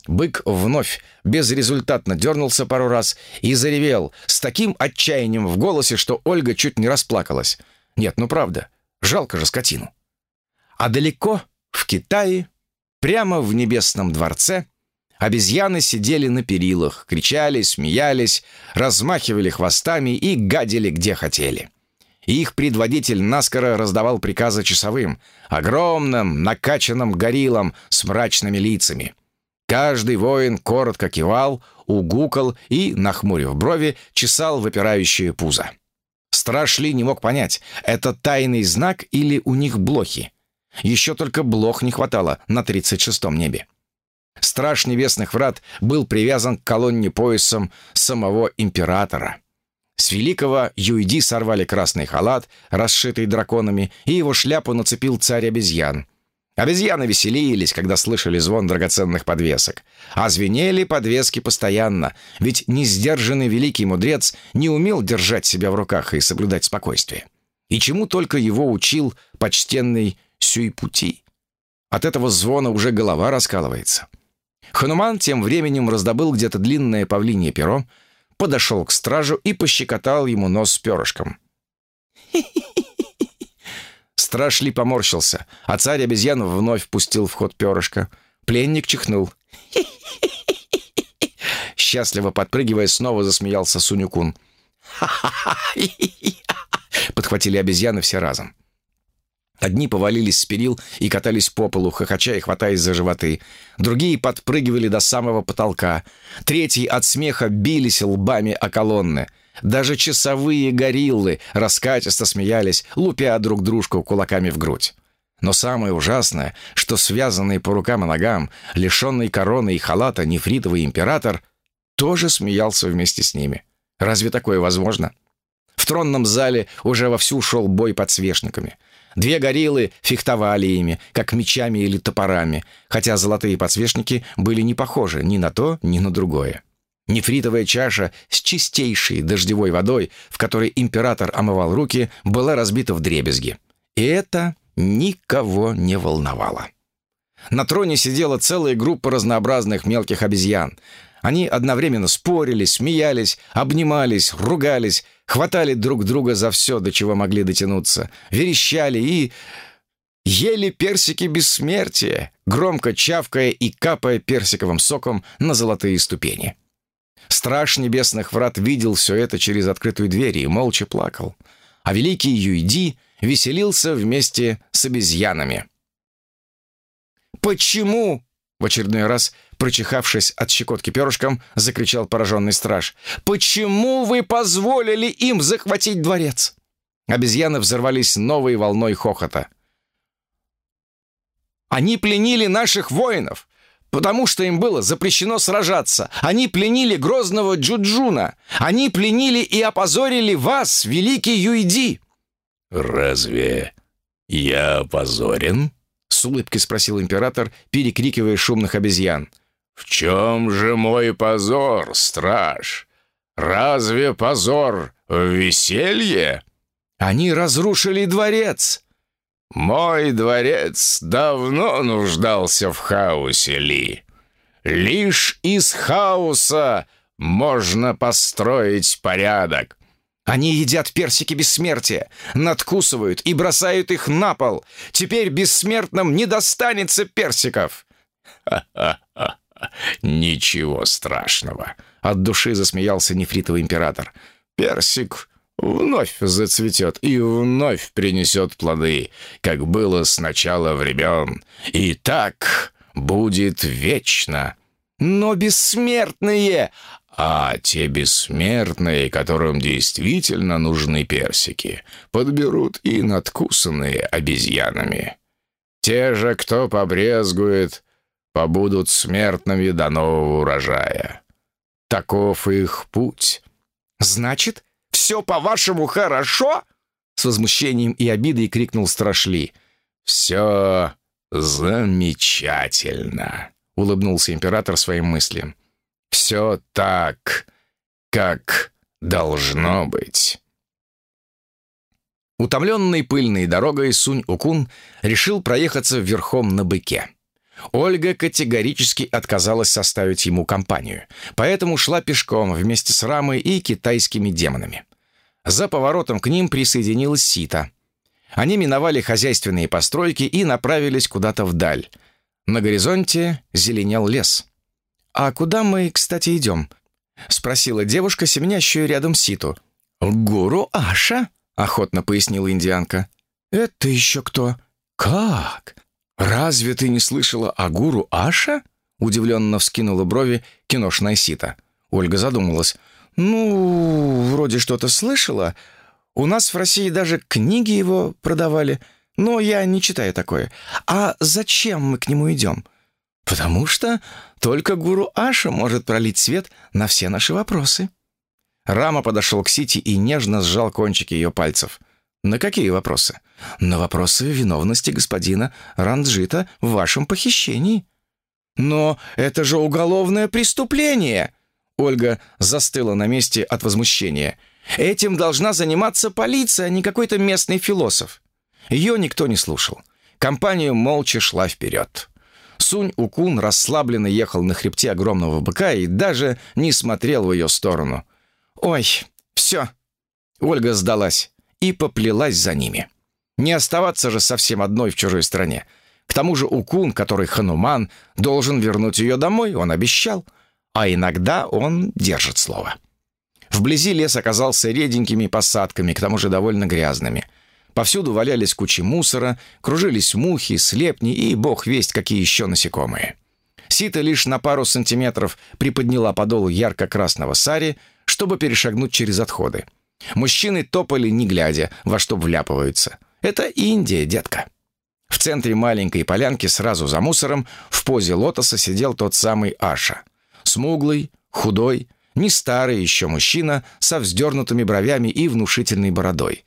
Бык вновь безрезультатно дернулся пару раз и заревел с таким отчаянием в голосе, что Ольга чуть не расплакалась. Нет, ну правда, жалко же скотину. А далеко, в Китае, прямо в небесном дворце, обезьяны сидели на перилах, кричали, смеялись, размахивали хвостами и гадили где хотели. Их предводитель наскоро раздавал приказы часовым, огромным, накачанным гориллам с мрачными лицами. Каждый воин коротко кивал, угукал и, нахмурив брови, чесал выпирающее пузо. Страж Ли не мог понять, это тайный знак или у них блохи. Еще только блох не хватало на 36-м небе. Страж Небесных Врат был привязан к колонне поясом самого императора. С великого Юйди сорвали красный халат, расшитый драконами, и его шляпу нацепил царь обезьян — Обезьяны веселились, когда слышали звон драгоценных подвесок. А звенели подвески постоянно, ведь несдержанный великий мудрец не умел держать себя в руках и соблюдать спокойствие. И чему только его учил почтенный Сюйпути. От этого звона уже голова раскалывается. Хануман тем временем раздобыл где-то длинное павлинье перо, подошел к стражу и пощекотал ему нос с перышком. [laughs] Страж Ли поморщился, а царь обезьян вновь впустил в ход перышко. Пленник чихнул. [laughs] Счастливо подпрыгивая, снова засмеялся Сунюкун. Подхватили обезьяны все разом. Одни повалились с перил и катались по полу, хохоча и хватаясь за животы. Другие подпрыгивали до самого потолка. Третьи от смеха бились лбами о колонны. Даже часовые гориллы раскатисто смеялись, лупя друг дружку кулаками в грудь. Но самое ужасное, что связанный по рукам и ногам, лишенный короны и халата нефритовый император тоже смеялся вместе с ними. Разве такое возможно? В тронном зале уже вовсю шел бой подсвечниками. Две гориллы фехтовали ими, как мечами или топорами, хотя золотые подсвечники были не похожи ни на то, ни на другое. Нефритовая чаша с чистейшей дождевой водой, в которой император омывал руки, была разбита в дребезги. И это никого не волновало. На троне сидела целая группа разнообразных мелких обезьян. Они одновременно спорили, смеялись, обнимались, ругались, хватали друг друга за все, до чего могли дотянуться, верещали и... Ели персики бессмертия, громко чавкая и капая персиковым соком на золотые ступени. Страж небесных врат видел все это через открытую дверь и молча плакал. А великий Юйди веселился вместе с обезьянами. «Почему?» — в очередной раз, прочихавшись от щекотки перышком, закричал пораженный страж. «Почему вы позволили им захватить дворец?» Обезьяны взорвались новой волной хохота. «Они пленили наших воинов! потому что им было запрещено сражаться. Они пленили грозного Джуджуна. Они пленили и опозорили вас, великий Юйди!» «Разве я опозорен?» — с улыбкой спросил император, перекрикивая шумных обезьян. «В чем же мой позор, страж? Разве позор в веселье?» «Они разрушили дворец!» Мой дворец давно нуждался в хаосе, Ли. Лишь из хаоса можно построить порядок. Они едят персики бессмертия, надкусывают и бросают их на пол. Теперь бессмертным не достанется персиков. Ха-ха-ха. [laughs] Ничего страшного. От души засмеялся нефритовый император. Персик вновь зацветет и вновь принесет плоды, как было сначала времен, и так будет вечно. Но бессмертные, а те бессмертные, которым действительно нужны персики, подберут и надкусанные обезьянами. Те же, кто побрезгует, побудут смертными до нового урожая. Таков их путь. Значит, все, по-вашему, хорошо?» С возмущением и обидой крикнул Страшли. «Все замечательно», — улыбнулся император своим мыслям. «Все так, как должно быть». Утомленный пыльной дорогой Сунь-Укун решил проехаться верхом на быке. Ольга категорически отказалась составить ему компанию, поэтому шла пешком вместе с Рамой и китайскими демонами. За поворотом к ним присоединилась Сита. Они миновали хозяйственные постройки и направились куда-то вдаль. На горизонте зеленел лес. «А куда мы, кстати, идем?» — спросила девушка, семенящую рядом Ситу. «Гуру Аша», — охотно пояснила индианка. «Это еще кто?» «Как? «Разве ты не слышала о гуру Аша?» Удивленно вскинула брови киношная сита. Ольга задумалась. «Ну, вроде что-то слышала. У нас в России даже книги его продавали, но я не читаю такое. А зачем мы к нему идем?» «Потому что только гуру Аша может пролить свет на все наши вопросы». Рама подошел к Сити и нежно сжал кончики ее пальцев. «На какие вопросы?» «На вопросы виновности господина Ранджита в вашем похищении». «Но это же уголовное преступление!» Ольга застыла на месте от возмущения. «Этим должна заниматься полиция, а не какой-то местный философ». Ее никто не слушал. Компания молча шла вперед. Сунь-Укун расслабленно ехал на хребте огромного быка и даже не смотрел в ее сторону. «Ой, все». Ольга сдалась и поплелась за ними. Не оставаться же совсем одной в чужой стране. К тому же Укун, который хануман, должен вернуть ее домой, он обещал. А иногда он держит слово. Вблизи лес оказался реденькими посадками, к тому же довольно грязными. Повсюду валялись кучи мусора, кружились мухи, слепни и бог весть какие еще насекомые. Сита лишь на пару сантиметров приподняла подол ярко-красного сари, чтобы перешагнуть через отходы. Мужчины топали не глядя, во что вляпываются. Это Индия, детка. В центре маленькой полянки сразу за мусором в позе лотоса сидел тот самый Аша. Смуглый, худой, не старый еще мужчина со вздернутыми бровями и внушительной бородой.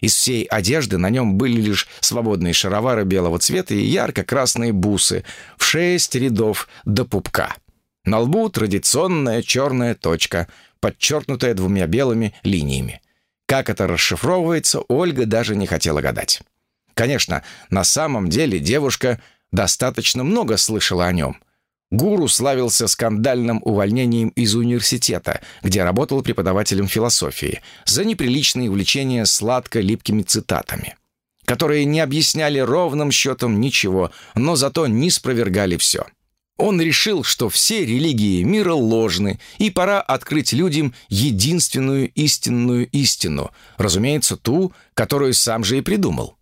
Из всей одежды на нем были лишь свободные шаровары белого цвета и ярко-красные бусы в шесть рядов до пупка. На лбу традиционная черная точка — подчеркнутая двумя белыми линиями. Как это расшифровывается, Ольга даже не хотела гадать. Конечно, на самом деле девушка достаточно много слышала о нем. Гуру славился скандальным увольнением из университета, где работал преподавателем философии, за неприличные увлечения сладко-липкими цитатами, которые не объясняли ровным счетом ничего, но зато не спровергали все. Он решил, что все религии мира ложны, и пора открыть людям единственную истинную истину, разумеется, ту, которую сам же и придумал.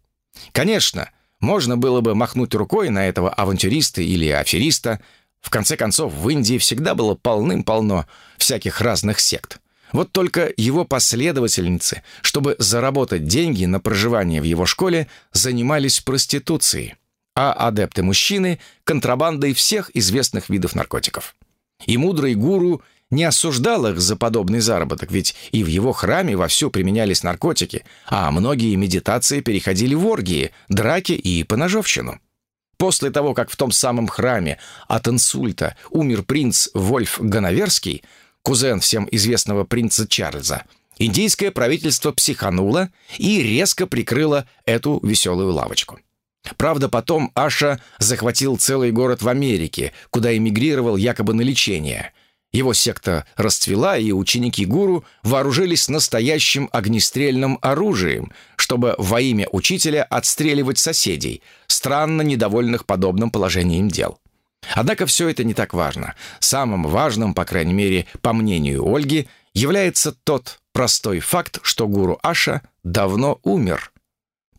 Конечно, можно было бы махнуть рукой на этого авантюриста или афериста. В конце концов, в Индии всегда было полным-полно всяких разных сект. Вот только его последовательницы, чтобы заработать деньги на проживание в его школе, занимались проституцией а адепты-мужчины — контрабандой всех известных видов наркотиков. И мудрый гуру не осуждал их за подобный заработок, ведь и в его храме вовсю применялись наркотики, а многие медитации переходили в оргии, драки и поножовщину. После того, как в том самом храме от инсульта умер принц Вольф Ганаверский, кузен всем известного принца Чарльза, индийское правительство психануло и резко прикрыло эту веселую лавочку. Правда, потом Аша захватил целый город в Америке, куда эмигрировал якобы на лечение. Его секта расцвела, и ученики гуру вооружились настоящим огнестрельным оружием, чтобы во имя учителя отстреливать соседей, странно недовольных подобным положением дел. Однако все это не так важно. Самым важным, по крайней мере, по мнению Ольги, является тот простой факт, что гуру Аша давно умер –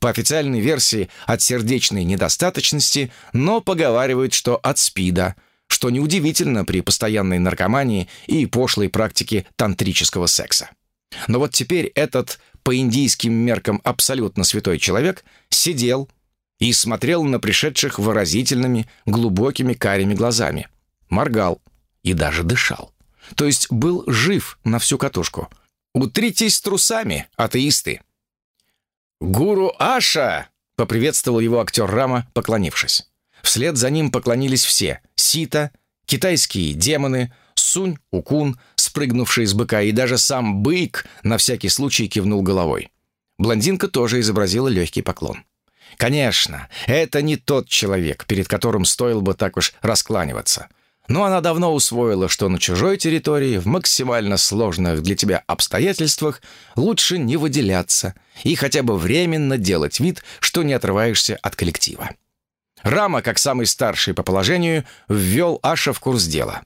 по официальной версии от сердечной недостаточности, но поговаривают, что от СПИДа, что неудивительно при постоянной наркомании и пошлой практике тантрического секса. Но вот теперь этот, по индийским меркам абсолютно святой человек, сидел и смотрел на пришедших выразительными, глубокими карими глазами. Моргал и даже дышал. То есть был жив на всю катушку. «Утритесь трусами, атеисты!» «Гуру Аша!» — поприветствовал его актер Рама, поклонившись. Вслед за ним поклонились все — Сита, китайские демоны, Сунь, Укун, спрыгнувший с быка, и даже сам бык на всякий случай кивнул головой. Блондинка тоже изобразила легкий поклон. Конечно, это не тот человек, перед которым стоило бы так уж раскланиваться. Но она давно усвоила, что на чужой территории, в максимально сложных для тебя обстоятельствах, лучше не выделяться и хотя бы временно делать вид, что не отрываешься от коллектива. Рама, как самый старший по положению, ввел Аша в курс дела.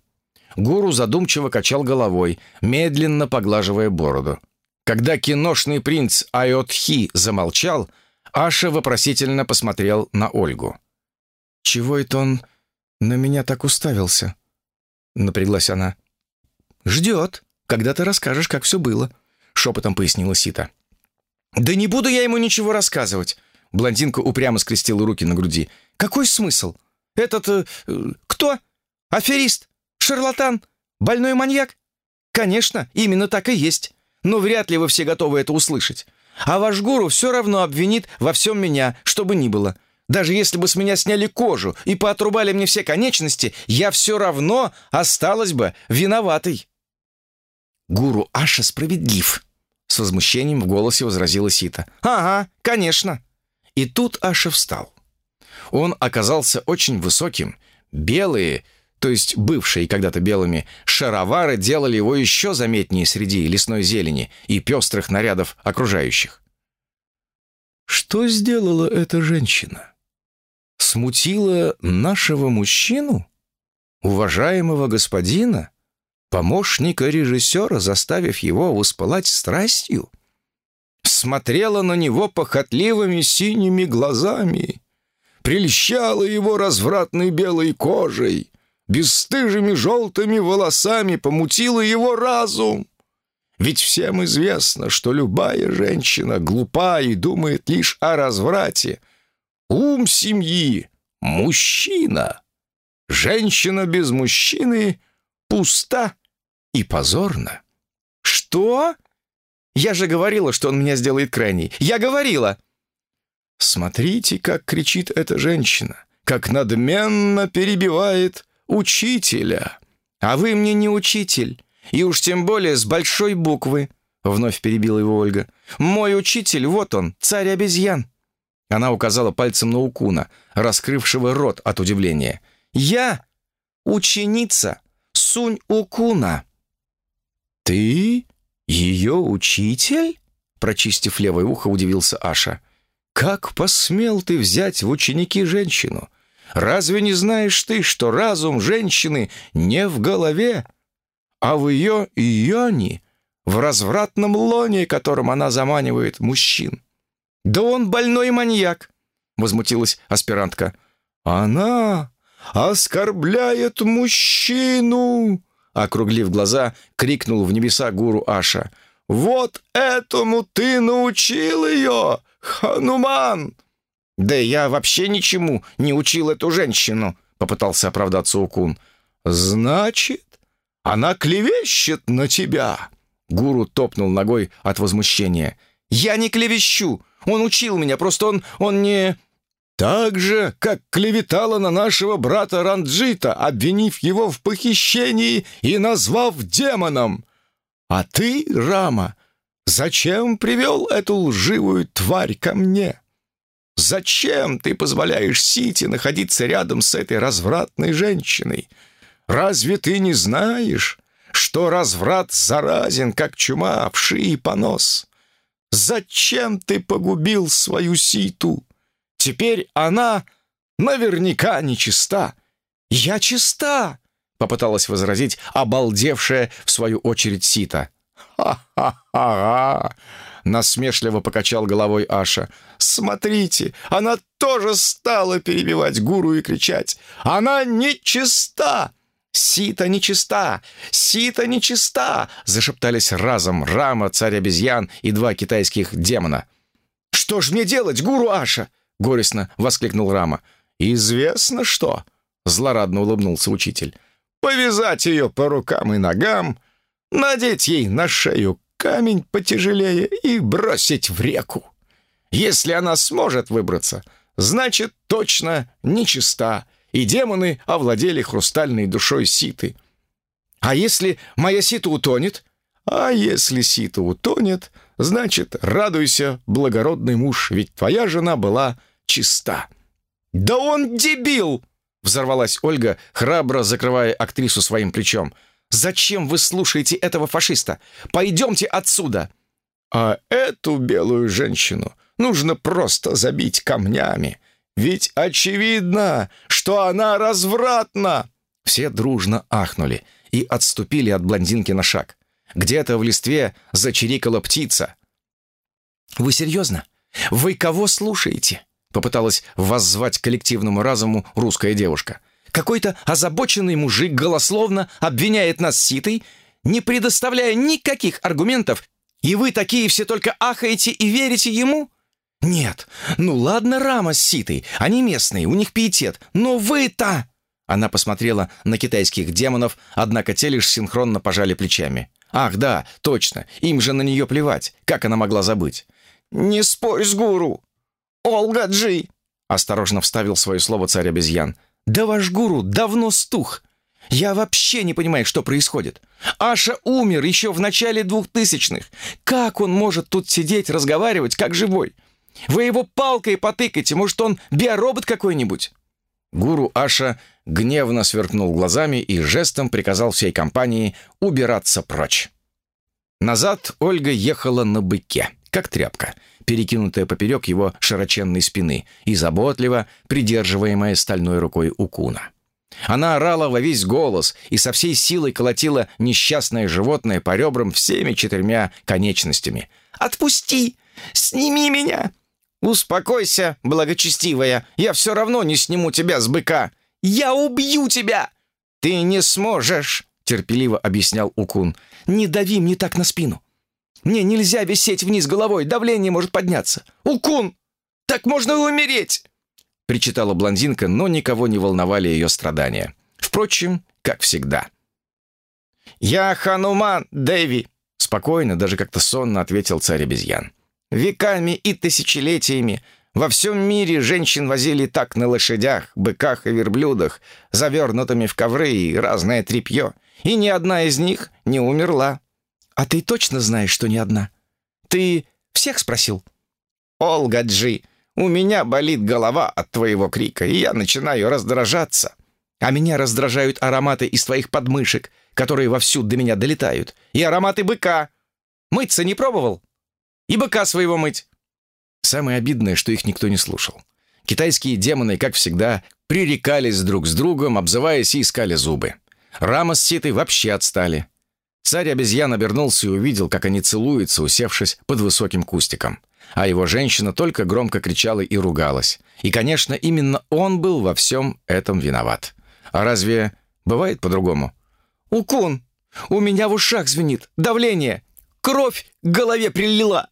Гуру задумчиво качал головой, медленно поглаживая бороду. Когда киношный принц Айотхи замолчал, Аша вопросительно посмотрел на Ольгу. «Чего это он на меня так уставился?» Напряглась она. «Ждет, когда ты расскажешь, как все было», — шепотом пояснила Сита. «Да не буду я ему ничего рассказывать», — блондинка упрямо скрестила руки на груди. «Какой смысл? Этот... Э, кто? Аферист? Шарлатан? Больной маньяк? Конечно, именно так и есть. Но вряд ли вы все готовы это услышать. А ваш гуру все равно обвинит во всем меня, что бы ни было. Даже если бы с меня сняли кожу и поотрубали мне все конечности, я все равно осталась бы виноватой. Гуру Аша справедлив. С возмущением в голосе возразила Сита. «Ага, конечно». И тут Аша встал. Он оказался очень высоким. Белые, то есть бывшие когда-то белыми, шаровары делали его еще заметнее среди лесной зелени и пестрых нарядов окружающих. Что сделала эта женщина? Смутила нашего мужчину? Уважаемого господина? Помощника режиссера, заставив его воспылать страстью? Смотрела на него похотливыми синими глазами, прельщала его развратной белой кожей, бесстыжими желтыми волосами помутила его разум. Ведь всем известно, что любая женщина глупа и думает лишь о разврате. Ум семьи — мужчина. Женщина без мужчины пуста и позорна. «Что? Я же говорила, что он меня сделает крайней. Я говорила!» Смотрите, как кричит эта женщина, как надменно перебивает учителя. А вы мне не учитель, и уж тем более с большой буквы, вновь перебила его Ольга. Мой учитель, вот он, царь обезьян. Она указала пальцем на Укуна, раскрывшего рот от удивления. «Я ученица Сунь Укуна». «Ты ее учитель?» Прочистив левое ухо, удивился Аша. «Как посмел ты взять в ученики женщину? Разве не знаешь ты, что разум женщины не в голове, а в ее ионе, в развратном лоне, которым она заманивает мужчин?» «Да он больной маньяк!» — возмутилась аспирантка. «Она оскорбляет мужчину!» Округлив глаза, крикнул в небеса гуру Аша. «Вот этому ты научил ее, Хануман!» «Да я вообще ничему не учил эту женщину», — попытался оправдаться Укун. «Значит, она клевещет на тебя!» Гуру топнул ногой от возмущения. «Я не клевещу! Он учил меня, просто он... он не...» «Так же, как клеветала на нашего брата Ранджита, обвинив его в похищении и назвав демоном. А ты, Рама, зачем привел эту лживую тварь ко мне? Зачем ты позволяешь Сити находиться рядом с этой развратной женщиной? Разве ты не знаешь, что разврат заразен, как чума, вши и понос?» Зачем ты погубил свою ситу? Теперь она наверняка нечиста. Я чиста, попыталась возразить обалдевшая в свою очередь сита. Ха-ха-ха! Насмешливо покачал головой Аша. «Смотрите, она тоже стала перебивать гуру и кричать. Она нечиста! «Сита нечиста! Сита нечиста!» — зашептались разом Рама, царь обезьян и два китайских демона. «Что ж мне делать, гуру Аша?» — горестно воскликнул Рама. «Известно что!» — злорадно улыбнулся учитель. «Повязать ее по рукам и ногам, надеть ей на шею камень потяжелее и бросить в реку. Если она сможет выбраться, значит, точно нечиста, и демоны овладели хрустальной душой Ситы. А если моя Сита утонет? А если Сита утонет, значит, радуйся, благородный муж, ведь твоя жена была чиста». «Да он дебил!» — взорвалась Ольга, храбро закрывая актрису своим плечом. «Зачем вы слушаете этого фашиста? Пойдемте отсюда!» «А эту белую женщину нужно просто забить камнями. Ведь очевидно, что она развратна!» Все дружно ахнули и отступили от блондинки на шаг. Где-то в листве зачирикала птица. «Вы серьезно? Вы кого слушаете?» Попыталась воззвать коллективному разуму русская девушка. «Какой-то озабоченный мужик голословно обвиняет нас ситой, не предоставляя никаких аргументов, и вы такие все только ахаете и верите ему?» «Нет, ну ладно Рама с Ситой, они местные, у них пиетет, но вы-то...» Она посмотрела на китайских демонов, однако те лишь синхронно пожали плечами. «Ах, да, точно, им же на нее плевать. Как она могла забыть?» «Не спорь с гуру! Олга Джи!» Осторожно вставил свое слово царь обезьян. «Да ваш гуру давно стух. Я вообще не понимаю, что происходит. Аша умер еще в начале двухтысячных. Как он может тут сидеть, разговаривать, как живой? Вы его палкой потыкайте, может, он биоробот какой-нибудь?» Гуру Аша гневно сверкнул глазами и жестом приказал всей компании убираться прочь. Назад Ольга ехала на быке, как тряпка, перекинутая поперек его широченной спины и заботливо придерживаемая стальной рукой Укуна. Она орала во весь голос и со всей силой колотила несчастное животное по ребрам всеми четырьмя конечностями. «Отпусти! Сними меня! «Успокойся, благочестивая, я все равно не сниму тебя с быка. Я убью тебя!» «Ты не сможешь», — терпеливо объяснял Укун. «Не дави мне так на спину. Мне нельзя висеть вниз головой, давление может подняться. Укун, так можно и умереть!» Причитала блондинка, но никого не волновали ее страдания. Впрочем, как всегда. «Я Хануман, Дэви!» Спокойно, даже как-то сонно ответил царь обезьян. Веками и тысячелетиями во всем мире женщин возили так на лошадях, быках и верблюдах, завернутыми в ковры и разное тряпье, и ни одна из них не умерла. А ты точно знаешь, что ни одна? Ты всех спросил? Олга Джи, у меня болит голова от твоего крика, и я начинаю раздражаться. А меня раздражают ароматы из твоих подмышек, которые вовсю до меня долетают, и ароматы быка. Мыться не пробовал? И быка своего мыть!» Самое обидное, что их никто не слушал. Китайские демоны, как всегда, пререкались друг с другом, обзываясь и искали зубы. Рама с Ситой вообще отстали. Царь обезьян обернулся и увидел, как они целуются, усевшись под высоким кустиком. А его женщина только громко кричала и ругалась. И, конечно, именно он был во всем этом виноват. А разве бывает по-другому? «Укун! У меня в ушах звенит! Давление! Кровь к голове прилила!»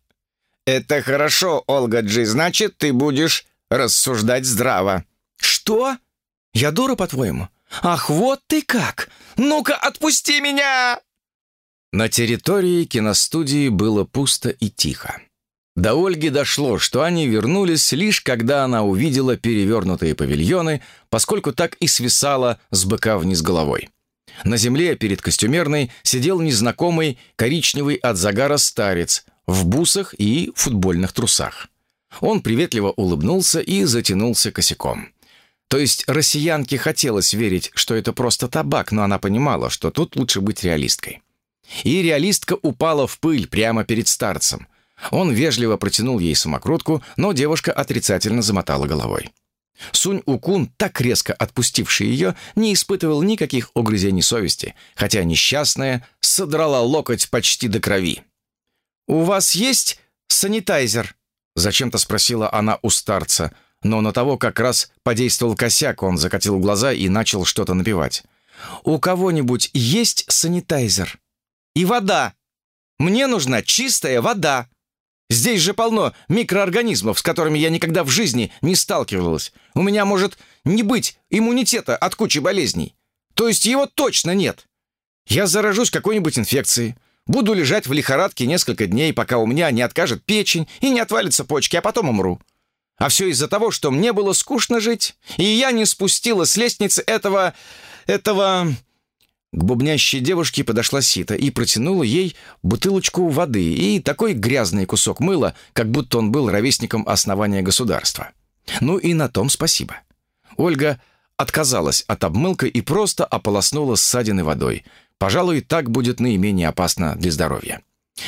«Это хорошо, Олга Джи, значит, ты будешь рассуждать здраво». «Что? Я дура, по-твоему? Ах, вот ты как! Ну-ка, отпусти меня!» На территории киностудии было пусто и тихо. До Ольги дошло, что они вернулись лишь когда она увидела перевернутые павильоны, поскольку так и свисала с быка вниз головой. На земле перед костюмерной сидел незнакомый коричневый от загара старец в бусах и футбольных трусах. Он приветливо улыбнулся и затянулся косяком. То есть россиянке хотелось верить, что это просто табак, но она понимала, что тут лучше быть реалисткой. И реалистка упала в пыль прямо перед старцем. Он вежливо протянул ей самокрутку, но девушка отрицательно замотала головой. Сунь-Укун, так резко отпустивший ее, не испытывал никаких угрызений совести, хотя несчастная содрала локоть почти до крови. «У вас есть санитайзер?» — зачем-то спросила она у старца, но на того как раз подействовал косяк, он закатил глаза и начал что-то напевать. «У кого-нибудь есть санитайзер?» «И вода! Мне нужна чистая вода!» Здесь же полно микроорганизмов, с которыми я никогда в жизни не сталкивалась. У меня может не быть иммунитета от кучи болезней. То есть его точно нет. Я заражусь какой-нибудь инфекцией. Буду лежать в лихорадке несколько дней, пока у меня не откажет печень и не отвалятся почки, а потом умру. А все из-за того, что мне было скучно жить, и я не спустила с лестницы этого... этого... К бубнящей девушке подошла Сита и протянула ей бутылочку воды и такой грязный кусок мыла, как будто он был ровесником основания государства. Ну и на том спасибо. Ольга отказалась от обмылка и просто ополоснула ссадины водой. Пожалуй, так будет наименее опасно для здоровья.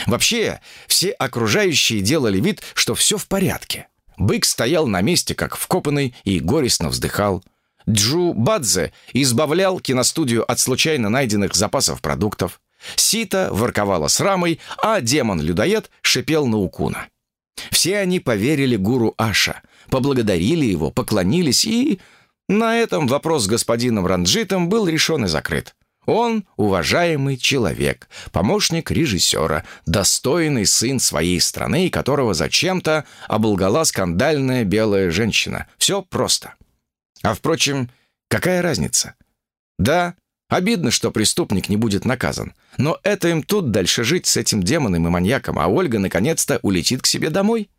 Вообще, все окружающие делали вид, что все в порядке. Бык стоял на месте, как вкопанный, и горестно вздыхал. Джу Бадзе избавлял киностудию от случайно найденных запасов продуктов. Сита ворковала с рамой, а демон-людоед шипел на Укуна. Все они поверили гуру Аша, поблагодарили его, поклонились, и на этом вопрос с господином Ранджитом был решен и закрыт. Он уважаемый человек, помощник режиссера, достойный сын своей страны, которого зачем-то оболгала скандальная белая женщина. Все просто. А впрочем, какая разница? Да, обидно, что преступник не будет наказан, но это им тут дальше жить с этим демоном и маньяком, а Ольга наконец-то улетит к себе домой.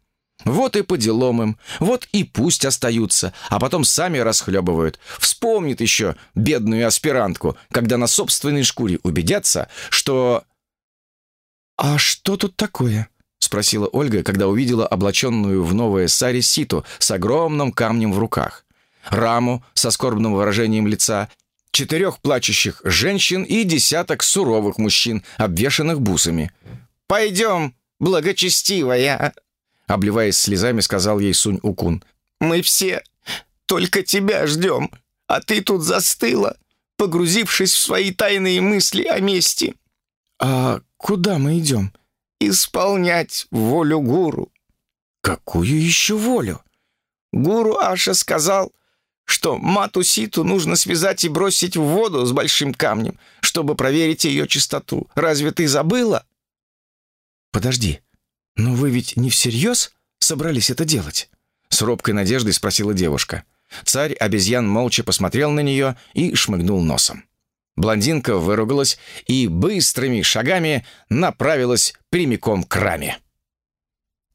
Вот и по делам им, вот и пусть остаются, а потом сами расхлебывают. Вспомнит еще бедную аспирантку, когда на собственной шкуре убедятся, что... «А что тут такое?» — спросила Ольга, когда увидела облаченную в новое сари Ситу с огромным камнем в руках. Раму со скорбным выражением лица, четырех плачущих женщин и десяток суровых мужчин, обвешанных бусами. «Пойдем, благочестивая!» Обливаясь слезами, сказал ей Сунь Укун. «Мы все только тебя ждем, а ты тут застыла, погрузившись в свои тайные мысли о мести». «А куда мы идем?» «Исполнять волю гуру». «Какую еще волю?» «Гуру Аша сказал, что мату Ситу нужно связать и бросить в воду с большим камнем, чтобы проверить ее чистоту. Разве ты забыла?» «Подожди, но вы ведь не всерьез собрались это делать?» С робкой надеждой спросила девушка. Царь обезьян молча посмотрел на нее и шмыгнул носом. Блондинка выругалась и быстрыми шагами направилась прямиком к раме.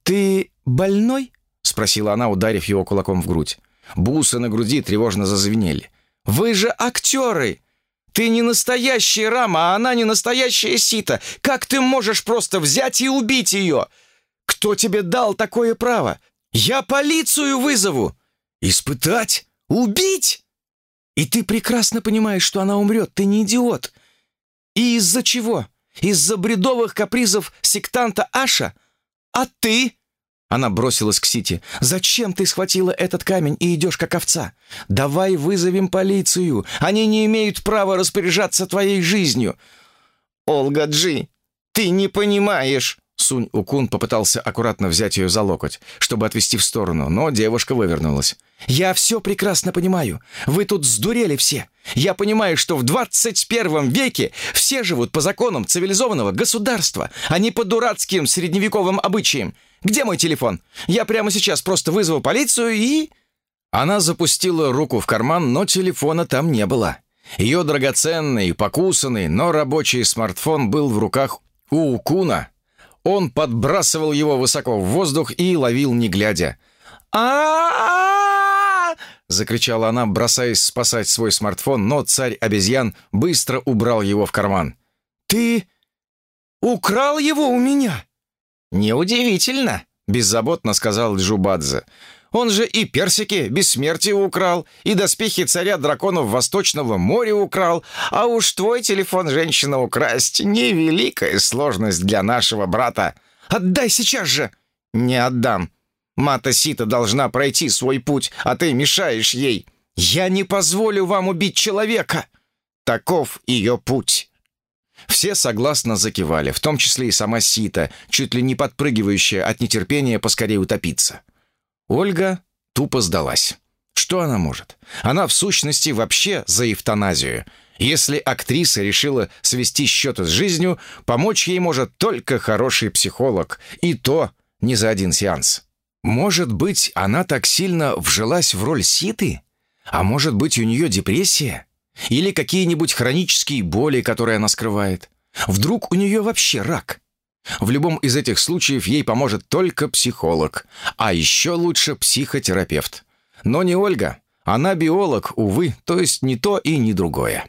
«Ты больной?» — спросила она, ударив его кулаком в грудь. Бусы на груди тревожно зазвенели. «Вы же актеры! Ты не настоящая рама, а она не настоящая сита. Как ты можешь просто взять и убить ее? Кто тебе дал такое право? Я полицию вызову!» «Испытать? Убить?» «И ты прекрасно понимаешь, что она умрет, ты не идиот. И из-за чего? Из-за бредовых капризов сектанта Аша? А ты?» Она бросилась к Сити. «Зачем ты схватила этот камень и идешь как овца? Давай вызовем полицию. Они не имеют права распоряжаться твоей жизнью». «Олга Джи, ты не понимаешь!» Сунь Укун попытался аккуратно взять ее за локоть, чтобы отвести в сторону, но девушка вывернулась. «Я все прекрасно понимаю. Вы тут сдурели все. Я понимаю, что в 21 веке все живут по законам цивилизованного государства, а не по дурацким средневековым обычаям. Где мой телефон? Я прямо сейчас просто вызову полицию и...» Она запустила руку в карман, но телефона там не было. Ее драгоценный, покусанный, но рабочий смартфон был в руках у Укуна. Он подбрасывал его высоко в воздух и ловил не глядя. а закричала она, бросаясь спасать свой смартфон, но царь обезьян быстро убрал его в карман. «Ты украл его у меня?» «Неудивительно», — беззаботно сказал Джубадзе. «Он же и персики бессмертия украл, и доспехи царя драконов Восточного моря украл, а уж твой телефон женщина украсть — невеликая сложность для нашего брата. Отдай сейчас же!» «Не отдам. Мата Сита должна пройти свой путь, а ты мешаешь ей. Я не позволю вам убить человека. Таков ее путь». Все согласно закивали, в том числе и сама Сита, чуть ли не подпрыгивающая от нетерпения поскорее утопиться. Ольга тупо сдалась. Что она может? Она в сущности вообще за эвтаназию. Если актриса решила свести счеты с жизнью, помочь ей может только хороший психолог, и то не за один сеанс. Может быть, она так сильно вжилась в роль Ситы? А может быть, у нее депрессия? Или какие-нибудь хронические боли, которые она скрывает. Вдруг у нее вообще рак? В любом из этих случаев ей поможет только психолог, а еще лучше психотерапевт. Но не Ольга. Она биолог, увы, то есть не то и не другое.